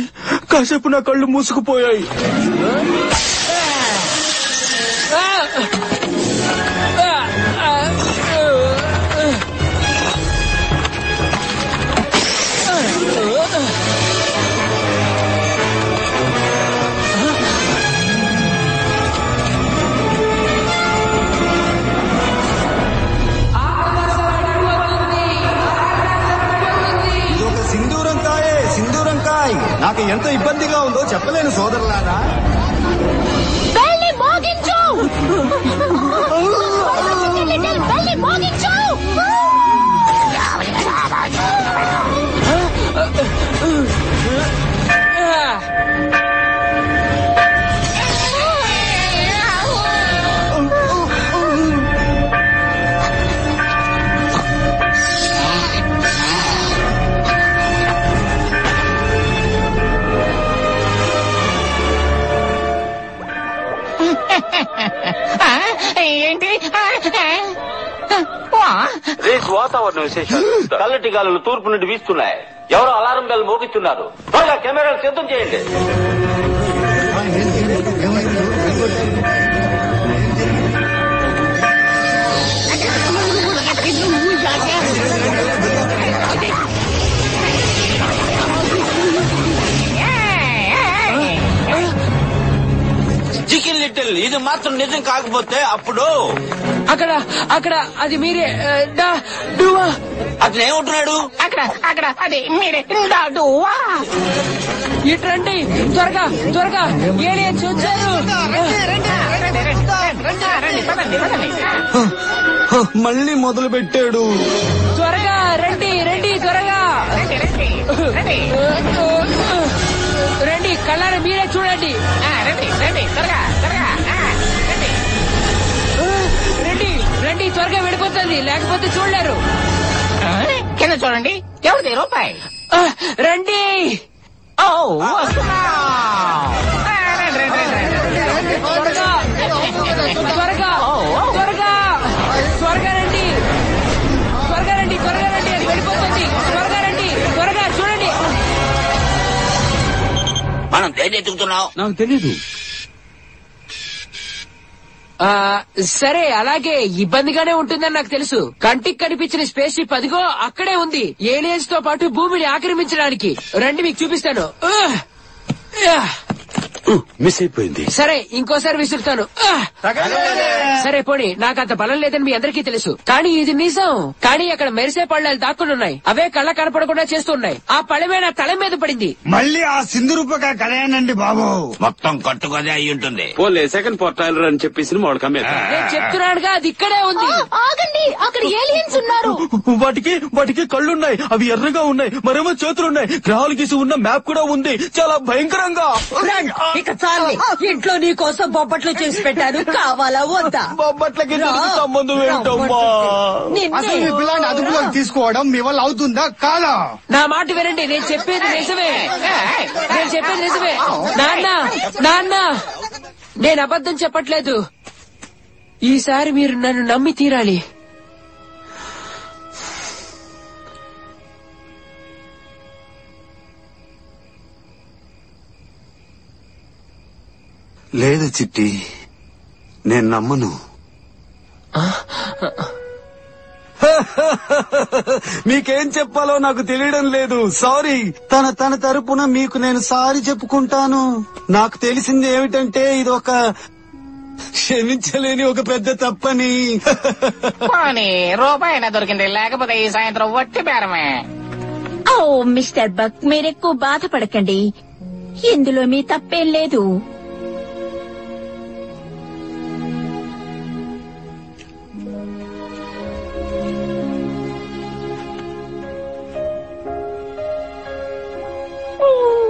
వినిపిస్తున్నాయి ఎవరు ఎవరో అలారం బెల్ మోగిస్తున్నారు త్వరగా కెమెరాలు సిద్ధం చేయండి. చికెన్ లిటిల్ ఇది మాత్రం నిజం కాకపోతే అప్పుడు
అక్కడ అక్కడ అది మీరే డా డువా.
అతను ఏమంటున్నాడు
అక్కడ అక్కడ అది మీరే డాడువా.
ఇటు రండి త్వరగా త్వరగా ఏలియన్స్ వచ్చారు
పదండి.
హ, మళ్ళీ మొదలు పెట్టాడు
త్వరగా రండి రండి త్వరగా
రండి,
కళ్ళారా మీరే చూడండి
రండి, రండి, త్వరగా, త్వరగా. రండి.
రండి రండి త్వరగా వెళ్ళిపోతుంది లేకపోతే చూడలేరు
కింద చూడండి. ఎవరిది? రూపాయి.
రండి.
ఓ వస్తున్నా. రండి, రండి, రండి, రండి.
త్వరగా త్వరగా త్వరగా త్వరగా రండి. త్వరగా రండి త్వరగా రండి. అది వెళ్ళిపోతుంది. త్వరగా రండి త్వరగా చూడండి.
మనం దేని ఎత్తుకుతున్నాం
నాకు తెలీదు.
ఆ సరే అలాగే ఇబ్బందిగానే ఉంటుందని నాకు తెలుసు. కంటికి కనిపించిన స్పేస్ షిప్ అదిగో అక్కడే ఉంది. ఏలియన్స్తో పాటు భూమిని ఆక్రమించడానికి. రండి మీకు చూపిస్తాను.
మిస్ అయిపోయింది.
సరే ఇంకోసారి విసురుతాను ఆ! సరే పోనీ నాకు అంత బలం లేదని మీ అందరికీ తెలుసు. కానీ ఇది నిజం. కానీ అక్కడ మెరిసే పళ్ళాలు దాక్కునున్నాయి. అవే కళ్ళ కనపడకుండా చేస్తున్నాయి. ఆ పళ్ళమే నా తల మీద పడింది.
మళ్ళీ ఆ సింధు రూపక కలయానండి బాబు.
మొత్తం కట్టుకదే అయి ఉంటుంది.
పోలే సెకండ్ పోర్ట్ టైలర్ అని చెప్పేసి వాడు కమ్మేద్దాం
నేను చెప్తున్నానుగా అది ఇక్కడే ఉంది.
ఆగండి అక్కడ ఏలియన్స్ ఉన్నారు.
వాటికి వాటికి కళ్ళున్నాయి. అవి ఎర్రగా ఉన్నాయి. మరేమో చేతులున్నాయి. గ్రహాలు గీసి ఉన్న మ్యాప్ కూడా ఉంది. చాలా భయంకరంగా.
ఇక చాలు. ఇంట్లో నీ కోసం బొబ్బట్లు చేసి పెట్టాను. కావాలా వద్దా?
బొబ్బట్లకి సంబంధం ఏంటమ్మా.
అసలు మీ పిల్లాన్ని అదుపులోకి తీసుకోవడం మీ వల్ల అవుతుందా కాదా?
నా మాట వినండి. నేను చెప్పేది నిజమే. నేను చెప్పేది నిజమే. నాన్న నాన్న. నేను అబద్ధం చెప్పట్లేదు. ఈసారి మీరు నన్ను నమ్మి తీరాలి.
లేదు చిట్టి. నేను నమ్మను. మీకేం [laughs] చెప్పాలో నాకు తెలియడం లేదు. సారీ. తన తన తరపున మీకు నేను సారీ చెప్పుకుంటాను. నాకు తెలిసింది ఏమిటంటే ఇది ఒక క్షమించలేని ఒక పెద్ద తప్పని. [laughs]
పోనీ రూపాయినా దొరికింది. లేకపోతే ఈ సాయంత్రం వట్టి బేరమే.
ఓ మిస్టర్ బక్ మీరెక్కువ బాధపడకండి. ఇందులో మీ తప్పేం లేదు. Woo!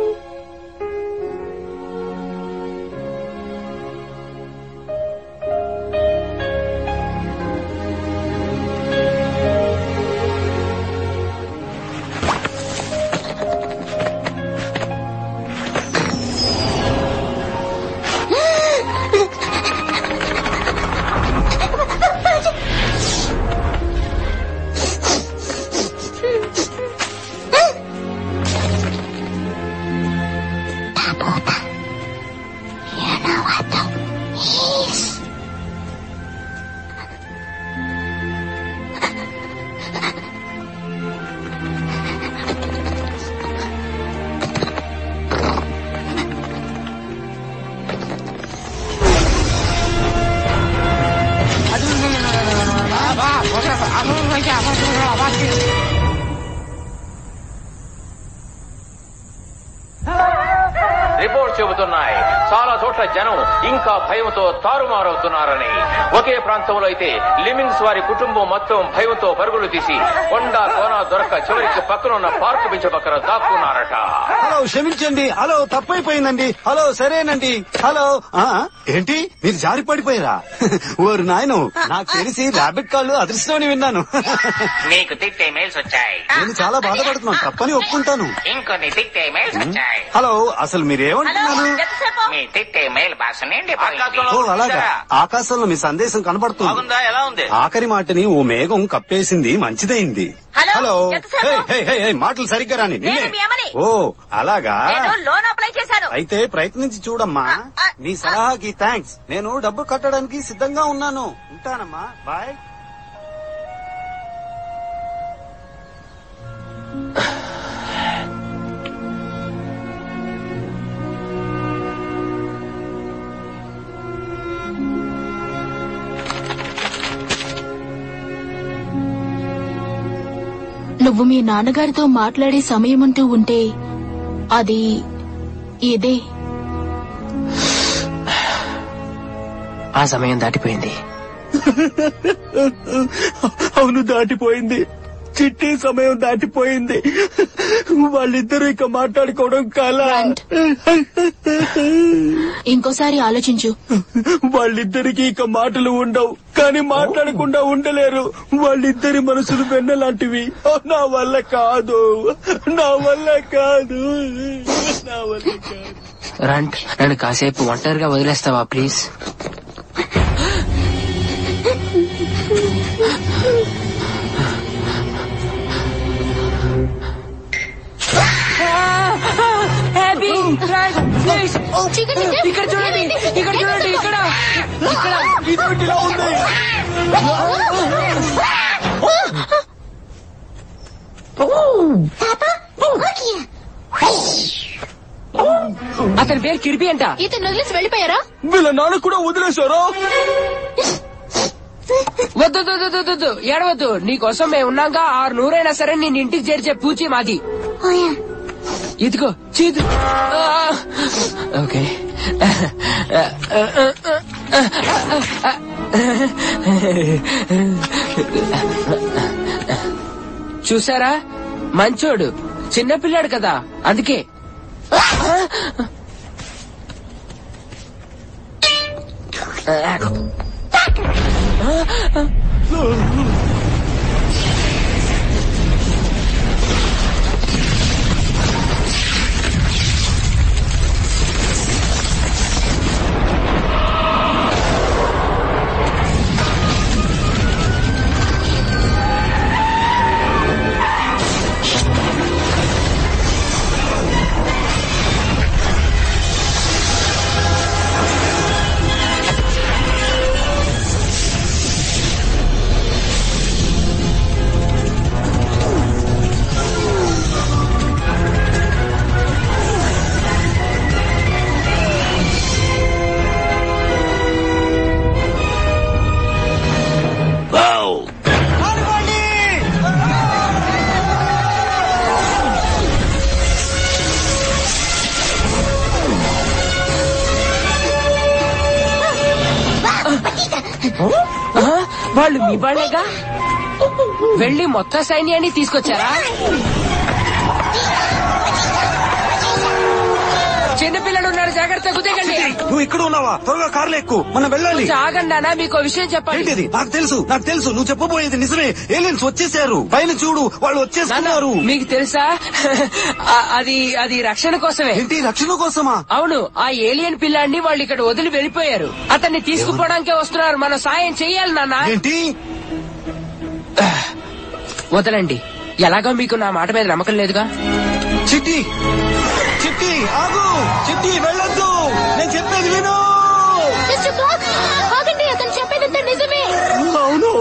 రిపోర్ట్ చెబుతున్నాయి. చాలా చోట్ల జనం ఇంకా భయంతో తారుమారవుతున్నారని. ఒకే ప్రాంతంలో అయితే లిమింగ్స్ వారి కుటుంబం మొత్తం భయంతో పరుగులు తీసి కొండ కోన దొరక చివరికి పక్కన ఉన్న పార్కు బించ పక్కన దాక్కున్నారట.
హలో క్షమించండి. హలో తప్పైపోయిందండి. హలో సరేనండి. హలో ఆ ఏంటి? మీరు జారి పడిపోయారా ఓరు నాయను నాకు తెలిసి రాబిట్ కాళ్ళు అదృష్టమని విన్నాను.
నీకు తిట్టే మెయిల్స్ వచ్చాయి.
నేను చాలా బాధపడుతున్నాను. తప్పని ఒప్పుకుంటాను.
ఇంకొన్ని తిట్టే మెయిల్స్ వచ్చాయి.
హలో అసలు మీరేమంటున్నారు?
మీ తిట్టే మెయిల్ భాష నిండి
ఓ అలాగా. ఆకాశంలో మీ సందేశం కనబడుతుంది.
ఎలా ఉంది?
ఆఖరి మాటని ఓ మేఘం కప్పేసింది మంచిదైంది. హలో హే, హే, హే, హే, మాటలు సరిగ్గా రాని నిన్నే.
నేను మీ అమ్మని.
ఓ అలాగా.
నేను లోన్ అప్లై చేశాను.
అయితే ప్రయత్నించి చూడమ్మా. నీ సలహాకి థ్యాంక్స్ నేను డబ్బు కట్టడానికి సిద్ధంగా ఉన్నాను. ఉంటానమ్మా. బాయ్. [laughs]
నువ్వు మీ నాన్నగారితో మాట్లాడే సమయం అంటూ ఉంటే అది ఇదే
ఆ సమయం దాటిపోయింది. [laughs]
అవును దాటిపోయింది. చిట్టి సమయం దాటిపోయింది. వాళ్ళిద్దరూ ఇక మాట్లాడుకోవడం కల.
ఇంకోసారి ఆలోచించు.
వాళ్ళిద్దరికి ఇక మాటలు ఉండవు. కానీ మాట్లాడకుండా ఉండలేరు. వాళ్ళిద్దరి మనసులు వెన్నలాంటివి. నా వల్ల కాదు. నా వల్ల కాదు. నా వల్ల కాదు.
రంట్ నన్ను కాసేపు ఒంటరిగా వదిలేస్తావా ప్లీజ్? హ్యాపీ ప్లీజ్ ఇక్కడ చూడండి. ఇక్కడ చూడండి. ఇక్కడ. ఇక్కడ.
ఉంది.
అతని పేరు కిరిపి అంట.
ఇతను వదిలేసి వెళ్ళిపోయారా?
వీళ్ళ నాన్న కూడా వదిలేశారా?
వద్దు వద్దు, వద్దు, వద్దు, వద్దు. ఏడవద్దు. నీకోసం మేము ఉన్నాగా ఆరు నూరైనా సరే నేను ఇంటికి చేర్చే పూచి మాది. ఇదిగో చీదు. ఓకే. చూసారా? మంచోడు. చిన్నపిల్లాడు కదా. అందుకే. ఆ, వాళ్ళు మీ వాళ్ళేగా? వెళ్ళి మొత్తం సైన్యాన్ని తీసుకొచ్చారా? చిన్నపిల్లలు ఉన్నారు జాగ్రత్త గుద్దేకండి
నువ్వు ఇక్కడ ఉన్నావా? త్వరగా కార్లు ఎక్కు. మనం వెళ్ళాలి.
ఆగండి అన్నా మీకు విషయం చెప్పాలి.
ఏంటిది? నాకు తెలుసు నాకు తెలుసు. నువ్వు చెప్పబోయేది నిజమే. ఏలియన్స్ వచ్చేసారు. పైన చూడు వాళ్ళు వచ్చేస్తున్నారు.
మీకు తెలుసా? ఆ- అది అది రక్షణ కోసమే.
ఏంటి రక్షణ కోసమా?
అవును ఆ ఏలియన్ పిల్లాడిని వాళ్ళు ఇక్కడ వదిలి వెళ్ళిపోయారు. అతన్ని తీసుకుపోవడానికే వస్తున్నారు. మనం సాయం చెయ్యాలి నాన్న.
ఏంటి?
వదలండి. ఎలాగో మీకు నా మాట మీద నమ్మకం లేదుగా?
చిట్టి! చిట్టి ఆగు చిట్టి వెళ్ళొద్దు. నేను చెప్పేది విను.
అవును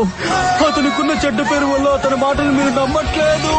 అతనికున్న చెడ్డ పేరు వల్ల అతని మాటలు మీరు నమ్మట్లేదు.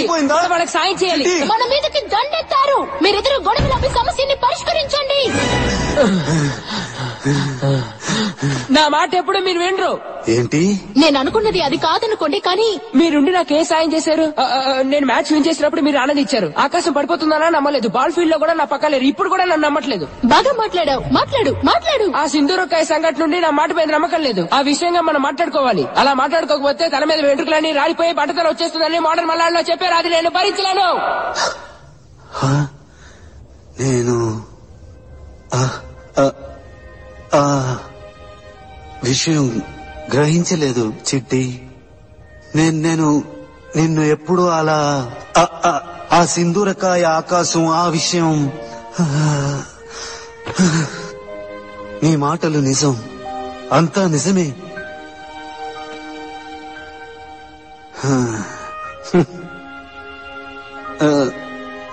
నేను
చెప్పేది
నీకు
వినండి.
మర్చిపోయిందా?
మనం వాళ్ళకి సాయం చేయాలి.
చిట్టి,
మన
ఏంటి?
నేను అనుకున్నది అది కాదనుకోండి కానీ
మీరుండి నాకు ఏ సాయం చేశారు? ఆ, ఆ, ఆ, నేను మ్యాచ్ విన్ చేసినప్పుడు మీరు ఆనందించారు. ఆకాశం పడిపోతుందనా నమ్మలేదు. బాల్ ఫీల్డ్లో కూడా నా పక్క లేరు ఇప్పుడు కూడా నన్ను నమ్మట్లేదు.
బాగా మాట్లాడావు. మాట్లాడు మాట్లాడు.
ఆ సింధూరకాయ సంఘటన నుండి నా మాట మీద నమ్మకం లేదు. ఆ విషయంగా మనం మాట్లాడుకోవాలి. అలా మాట్లాడుకోకపోతే తల మీద వెంట్రుకలని రాలిపోయి బట్టతలు వచ్చేస్తుందని మోడర్న్ మల్లాడిలో చెప్పారు అది నేను భరించలేను.
హా? నేను ఆ, ఆ, ఆ విషయం గ్రహించలేదు చిట్టి. నేను నేను నిన్ను ఎప్పుడు అలా ఆ, సింధూరకాయ ఆకాశం ఆ విషయం నీ మాటలు నిజం. అంతా నిజమే.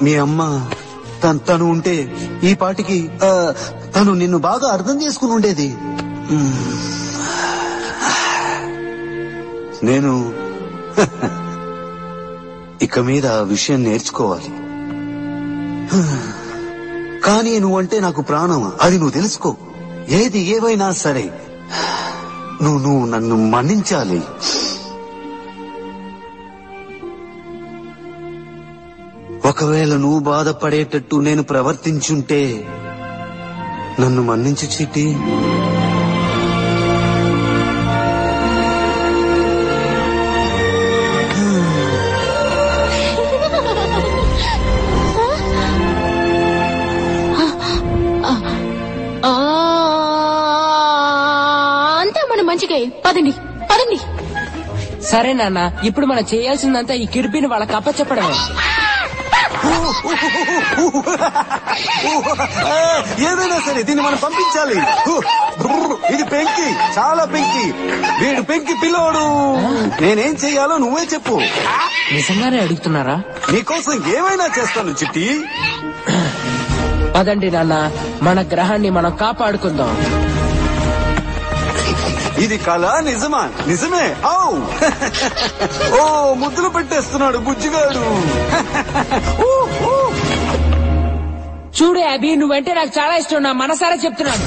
మీ అమ్మ తను తను ఉంటే ఈ పాటికి తను నిన్ను బాగా అర్థం చేసుకుని ఉండేది. నేను [laughs] ఇక మీద ఆ విషయం నేర్చుకోవాలి. [sighs] కానీ నువ్వంటే నాకు ప్రాణం అది నువ్వు తెలుసుకో. ఏది ఏవైనా సరే [sighs] నువ్వు నువ్వు నన్ను మన్నించాలి. ఒకవేళ నువ్వు బాధపడేటట్టు నేను ప్రవర్తించుంటే నన్ను మన్నించు
చీటీ. పదండి పదండి.
సరే నాన్న ఇప్పుడు మనం చేయాల్సిందంతా ఈ కిడిపిని వాళ్ళకి అప్పచెప్పడమే.
ఆ, ఏదైనా సరే దీన్ని మనం పంపించాలి. ఇది పెంకి చాలా పెంకి. వీడు పెంకి పిల్లోడు. నేనేం చెయ్యాలో నువ్వే చెప్పు.
నిజంగానే అడుగుతున్నారా?
నీకోసం ఏమైనా చేస్తాను చిట్టి?
పదండి నాన్న మన గ్రహాన్ని మనం కాపాడుకుందాం.
ఇది కళ నిజమా? నిజమే. ఔ! [laughs] ఓ ముద్దులు పెట్టేస్తున్నాడు బుజ్జిగాడు. [laughs]
చూడు అభి నువ్వంటే నాకు చాలా ఇష్టం. నా మనసారా చెప్తున్నాను.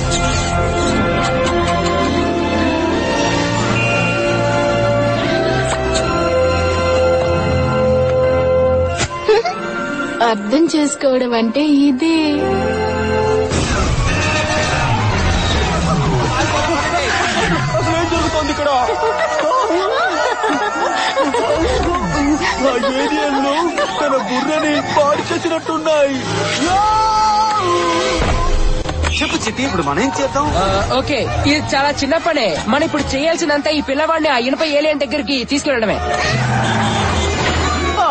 అర్థం చేసుకోవడం అంటే ఇదే.
ఏరియాలో తన బుర్రని పాడు చేసినట్టున్నాయి
చెప్పు చిట్టి ఇప్పుడు మనం ఏం చేద్దాం?
ఓకే ఇది చాలా చిన్న పనే మనం ఇప్పుడు చేయాల్సినంత ఈ పిల్లవాడిని ఆ ఇనుప ఏలియన్ దగ్గరికి తీసుకెళ్ళడమే.
ఓ,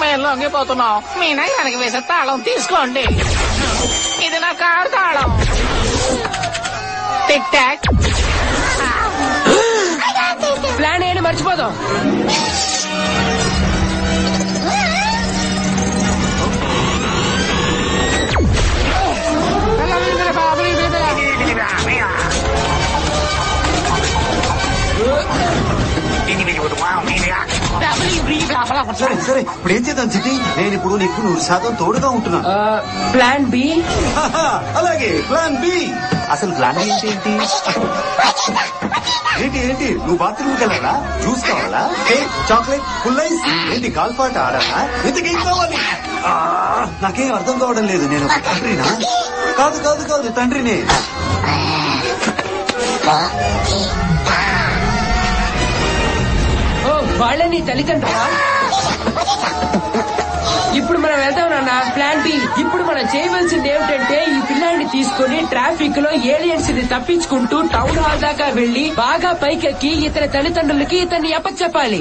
మేము లొంగిపోతున్నాం. మీ నయానికి వేసే తాళం తీసుకోండి. ఇది నా కారు తాళం. Tick talk.
ప్లాన్ ఏంటి మర్చిపోదాం.
సరే సరే. ఇప్పుడు ఏం చేద్దాం చిట్టి నేను ఇప్పుడు నీకు నూరు శాతం తోడుగా ఉంటున్నాను
ప్లాన్ బి
హాహా, అలాగే ప్లాన్ బి అసలు ప్లాన్ ఏంటి ఏంటి? ఏంటి ఏంటి? నువ్వు బాత్రూమ్కి వెళ్ళాలా? జ్యూస్ కావాలా? Cake chocolate full ice? ఏంటి ఆట ఆడాలా? ఇంతకేం కావాలి? నాకేం అర్థం కావడం లేదు నేను తండ్రినా? కాదు కాదు కాదు తండ్రినే.
ఓ వాళ్ళే నీ తల్లిదండ్రులా? ఇప్పుడు మనం వెళ్దాం నాన్న. ప్లాన్ బి ఇప్పుడు మనం చేయవలసింది ఏమిటంటే ఈ పిల్లాడిని తీసుకొని ట్రాఫిక్లో ఏలియన్స్ని తప్పించుకుంటూ టౌన్ హాల్ దాకా వెళ్ళి బాగా పైకెక్కి ఇతని తల్లిదండ్రులకి ఇతన్ని చెప్పాలి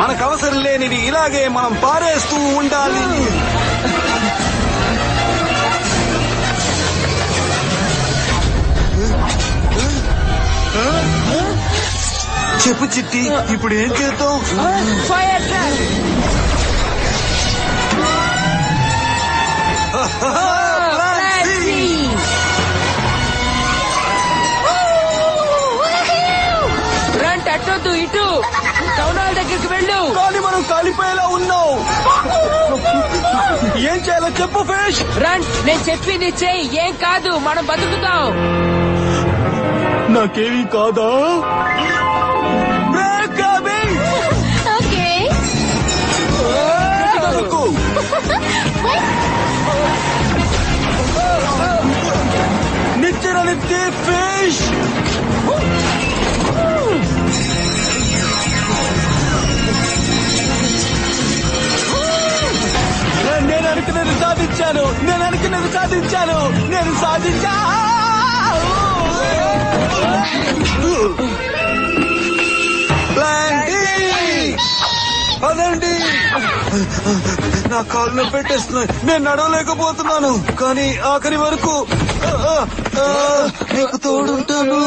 మనకు అవసరం లేనిది ఇలాగే మనం పారేస్తూ ఉండాలి. చెప్పు చిట్టి ఇప్పుడు ఏం చేద్దాం?
ఫైర్ [laughs] అట్టొద్దు ఇటు. టౌన్ హాల్ దగ్గరికి వెళ్ళు.
కానీ మనం కాలిపోయేలా ఉన్నాం. ఏం చేయాలో చెప్పు ఫిష్
రండి నేను చెప్పింది చెయ్యి. ఏం కాదు మనం బతుకుతాం.
నాకేమీ కాదా!
ఓకే.
నిచ్చెన నెత్తి ఫిష్ అనుకున్నది
సాధించాను. నేను అనుకున్నది సాధించాను. నేను సాధించా. అదండి నా కాళ్ళు నొప్పి పెట్టేస్తున్నాయి. నేను నడవలేకపోతున్నాను. కానీ ఆఖరి వరకు నీకు తోడుంటాను.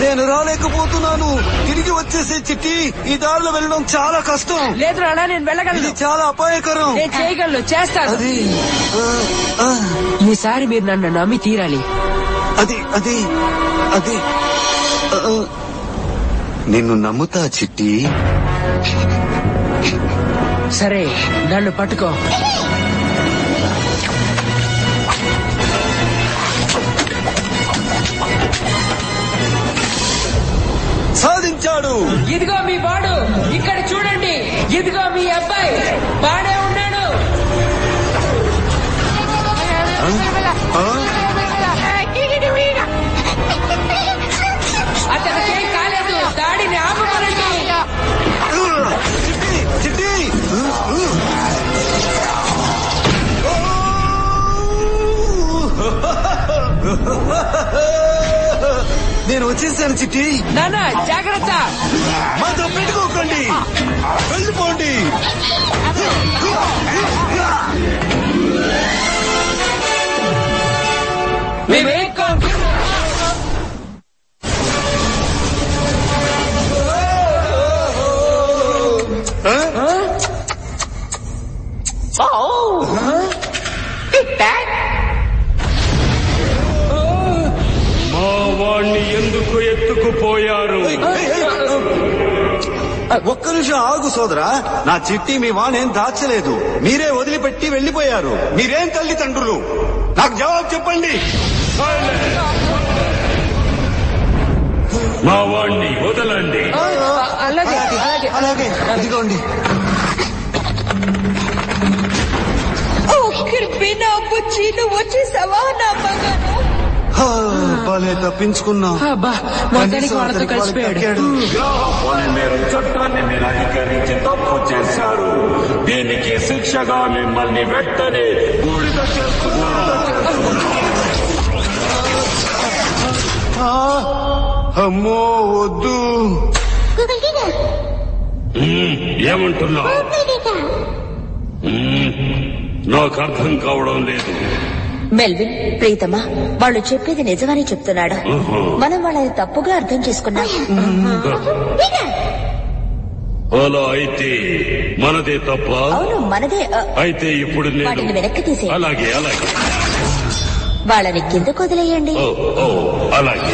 నేను రాలేకపోతున్నాను. తిరిగి వచ్చేసే చిట్టి ఈ దారిలో వెళ్ళడం చాలా కష్టం.
లేదు రాడా నేను వెళ్ళగలను.
ఇది చాలా అపాయకరం.
నేను చేయగలను చేస్తాను.
అది ఆ, ఆ,
ఈసారి మీరు నన్ను నమ్మి తీరాలి.
అది అది అది ఆ, ఆ. నిన్ను నమ్ముతా చిట్టి.
సరే నన్ను పట్టుకో.
సాధించాడు
ఇదిగో మీ వాడు. ఇక్కడ చూడండి. ఇదిగో మీ అబ్బాయి. బాడే ఉన్నాడు.
నేను వచ్చేసాను చిట్టి.
నాన్న జాగ్రత్త.
మాతో పెట్టుకోకండి. వెళ్ళిపోండి.
మేమేం కాం-
మా వాణ్ణి ఎందుకు ఎత్తుకుపోయారు?
ఒక్క నిమిషం ఆగు సోదరా. నా చిట్టి మీ వాణేం దాచలేదు. మీరే వదిలిపెట్టి వెళ్ళిపోయారు. మీరేం తల్లిదండ్రులు? నాకు జవాబు చెప్పండి.
మా వాణ్ణి వదలండి.
అలాగే అలాగే
అలాగే. ఇదిగోండి.
ఓ కిర్బినా బుచ్చి నువ్వు వచ్చేసావా నా మగను
భలే తప్పించుకున్నాం
అబ్బా మొత్తానికి వాళ్ళతో కలిసిపోయాడు.
చట్టాన్ని నిరాకరించి తప్పు చేశారు. దీనికి శిక్షగా మిమ్మల్ని వెంటనే బూడిద
అమ్మో వద్దు.
మ్మ్, నాకు అర్థం కావడం లేదు.
మెల్విన్ ప్రీతమా వాళ్ళు చెప్పేది నిజమని చెప్తున్నాడు. మనం వాళ్ళని తప్పుగా అర్థం చేసుకున్నాం.
అలా అయితే మనదే తప్ప?
అవును మనదే
అయితే ఇప్పుడు
వాటిని వెనక్కి తీసే
అలాగే అలాగే.
వాళ్ళని కిందకు వదిలేయండి.
అలాగే.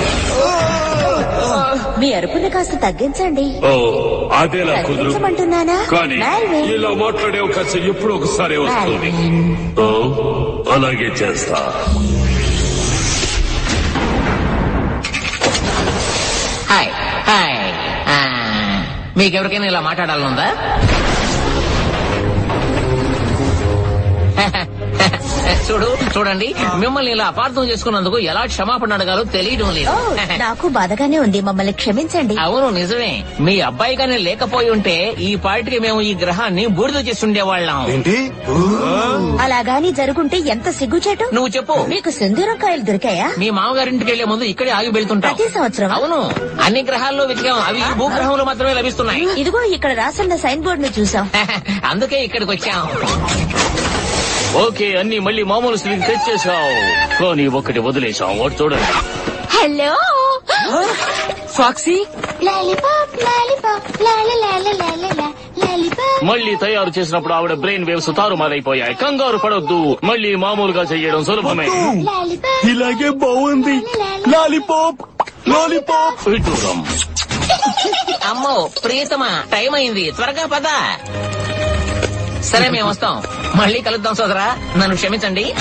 మీ అరుపుని కాస్త తగ్గించండి.
ఓ అదేలా కుదురు.
తగ్గించమంటున్నానా?
కానీ
మెల్విన్
ఇలా మాట్లాడే అవకాశం ఎప్పుడు ఒకసారి వస్తుంది. ఓ అలాగే చేస్తా.
Hi hi. ఆ, మీకెవరికైనా ఇలా మాట్లాడాలనుందా? చూడు చూడండి. మిమ్మల్ని ఇలా అపార్థం చేసుకున్నందుకు ఎలా క్షమాపణ అడగాలో తెలియడం లేదు.
నాకు బాధగానే ఉంది. మమ్మల్ని క్షమించండి.
అవును నిజమే. మీ అబ్బాయి గానీ లేకపోయి ఉంటే ఈ పాటికి మేము ఈ గ్రహాన్ని బూడిద చేసి ఉండేవాళ్ళం.
ఏంటి?
అలాగాని జరుగుంటే ఎంత సిగ్గుచేటు?
నువ్వు చెప్పు.
మీకు సింధూరం కాయలు దొరికాయా?
మీ మామగారింటికి వెళ్ళే ముందు ఇక్కడే ఆగి వెళ్తుంటాం
ప్రతి సంవత్సరం?
అవును. అన్ని గ్రహాల్లో వెతికాం. అవి ఈ భూగ్రహంలో మాత్రమే లభిస్తున్నాయి.
ఇదిగో ఇక్కడ రాసున్న సైన్ బోర్డు ను చూసాం. [laughs]
అందుకే ఇక్కడికి వచ్చాం.
ఓకే అన్ని మళ్ళీ మామూలు స్థితికి తెచ్చేసావు కానీ ఒకటి వదిలేసాం వాడు చూడండి.
హలో. లాలీపాప్
మళ్ళీ తయారు చేసినప్పుడు ఆవిడ బ్రెయిన్ వేవ్స్ తారుమారైపోయాయి. కంగారు పడొద్దు. మళ్ళీ మామూలుగా చెయ్యడం సులభమే.
ఇలాగే బాగుంది. Lollipop lollipop.
విడ్డూరం
అమ్మో ప్రియతమా టైం అయింది. త్వరగా పద. సరే మేము వస్తాం. మళ్ళీ కలుద్దాం సోదరా. నన్ను క్షమించండి.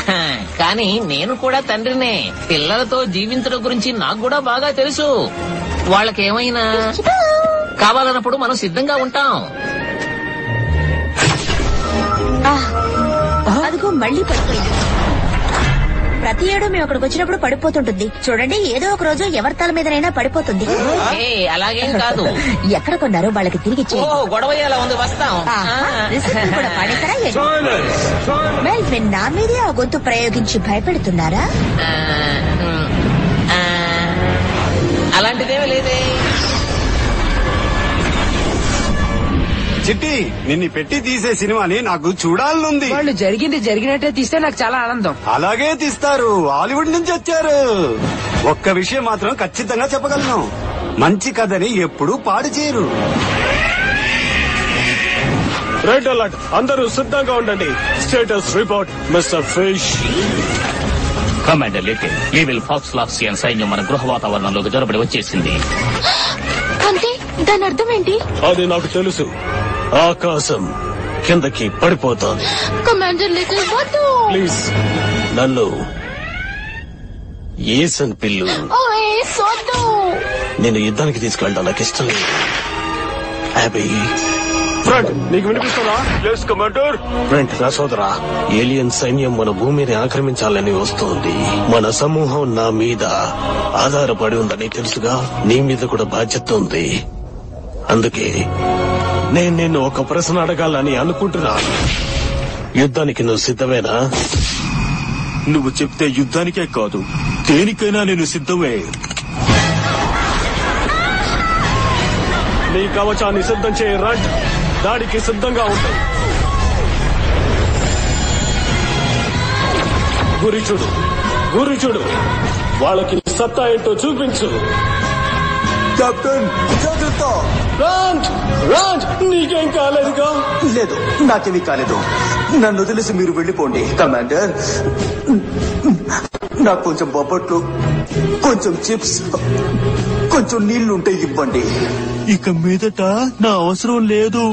కానీ నేను కూడా తండ్రినే. పిల్లలతో జీవించడం గురించి నాకు కూడా బాగా తెలుసు. వాళ్ళకేమైనా కావాలన్నప్పుడు మనం సిద్ధంగా ఉంటాం.
అదిగో మళ్ళీ పడిపోయింది ప్రతి ఏడు మేము అక్కడికి వచ్చినప్పుడు పడిపోతుంటుంది. చూడండి ఏదో ఒక రోజు ఎవరి తల మీదనైనా పడిపోతుంది.
ఏ అలాగేం కాదు.
ఎక్కడ కొన్నారో వాళ్ళకి తిరిగి
ఓ గొడవ అలా ఉంది వస్తాం.
రిసిప్ట్ కూడా ఏంటి? నా మీదే ఆ గొంతు ప్రయోగించి భయపెడుతున్నారా?
అలాంటిదేమీ లేదే.
చిట్టి నిన్ను పెట్టి తీసే సినిమాని నాకు చూడాలనుంది.
వాళ్ళు జరిగింది జరిగినట్టే తీస్తే నాకు చాలా ఆనందం.
అలాగే తీస్తారు. హాలీవుడ్ నుంచి వచ్చారు. ఒక్క విషయం మాత్రం ఖచ్చితంగా చెప్పగలను. మంచి కథని ఎప్పుడూ పాడు చేయరు.
రెడ్ అలర్ట్ అందరూ సిద్ధంగా ఉండండి. Status report mister fish
commander little evil fox లాక్సియన్ సైన్యం మన గృహ వాతావరణంలోకి జొరబడి వచ్చేసింది. [gasps]
అంటే దాని అర్థం ఏంటి?
అది నాకు తెలుసు. ఆకాశం కిందకి పడిపోతోంది.
కమాండర్ లిటిల్ వద్దు
ప్లీజ్ నన్ను ఏసన్ పిల్లు.
ఓ ఏస్ వద్దు
నేను యుద్ధానికి తీసుకెళ్ళడం నాకు ఇష్టం లేదు. అబీ ఫ్రంట్ నీకు వినిపిస్తుందా? ఎస్ కమాండర్ ఫ్రంట్ నా సోదరా ఏలియన్ సైన్యం మన భూమిని ఆక్రమించాలని వస్తోంది. మన సమూహం నా మీద ఆధారపడి ఉందని తెలుసుగా నీ మీద కూడా బాధ్యత ఉంది. అందుకే నేను నిన్ను ఒక ప్రశ్న అడగాలని అనుకుంటున్నాను యుద్ధానికి నువ్వు సిద్ధమేనా?
నువ్వు చెప్తే యుద్ధానికే కాదు దేనికైనా నేను సిద్ధమే.
నీ కవచాన్ని సిద్ధం చేయ రండ్. దాడికి సిద్ధంగా ఉంటాయి గురి చూడు గురి చూడు. వాళ్ళకి సత్తా ఏంటో చూపించు.
కెప్టెన్ జాగ్రత్త
రాంజ్ రాంజ్ నీకేం కాలేదుగా?
లేదు నాకేమీ కాలేదు. నన్ను వదిలేసి మీరు వెళ్ళిపోండి కమాండర్ నాకు కొంచెం బొబ్బట్లు కొంచెం చిప్స్ కొంచెం నీళ్ళుంటే ఇవ్వండి. ఇక మీదట నా అవసరం లేదు.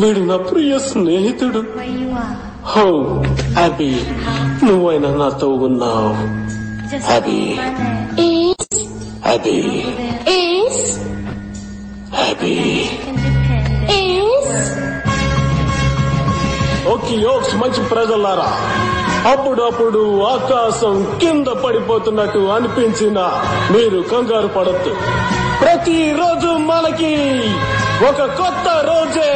వీడు నా ప్రియ స్నేహితుడు. హౌ హ్యాపీ నువ్వైనా నాతో ఉన్నావు. Happy happy
is
happy
as
okay yolks మంచి ప్రజలారా. అప్పుడప్పుడు ఆకాశం కింద పడిపోతున్నట్టు అనిపించిన మీరు కంగారు పడద్దు. ప్రతిరోజు మనకి ఒక కొత్త రోజే.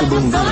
కుటుంబం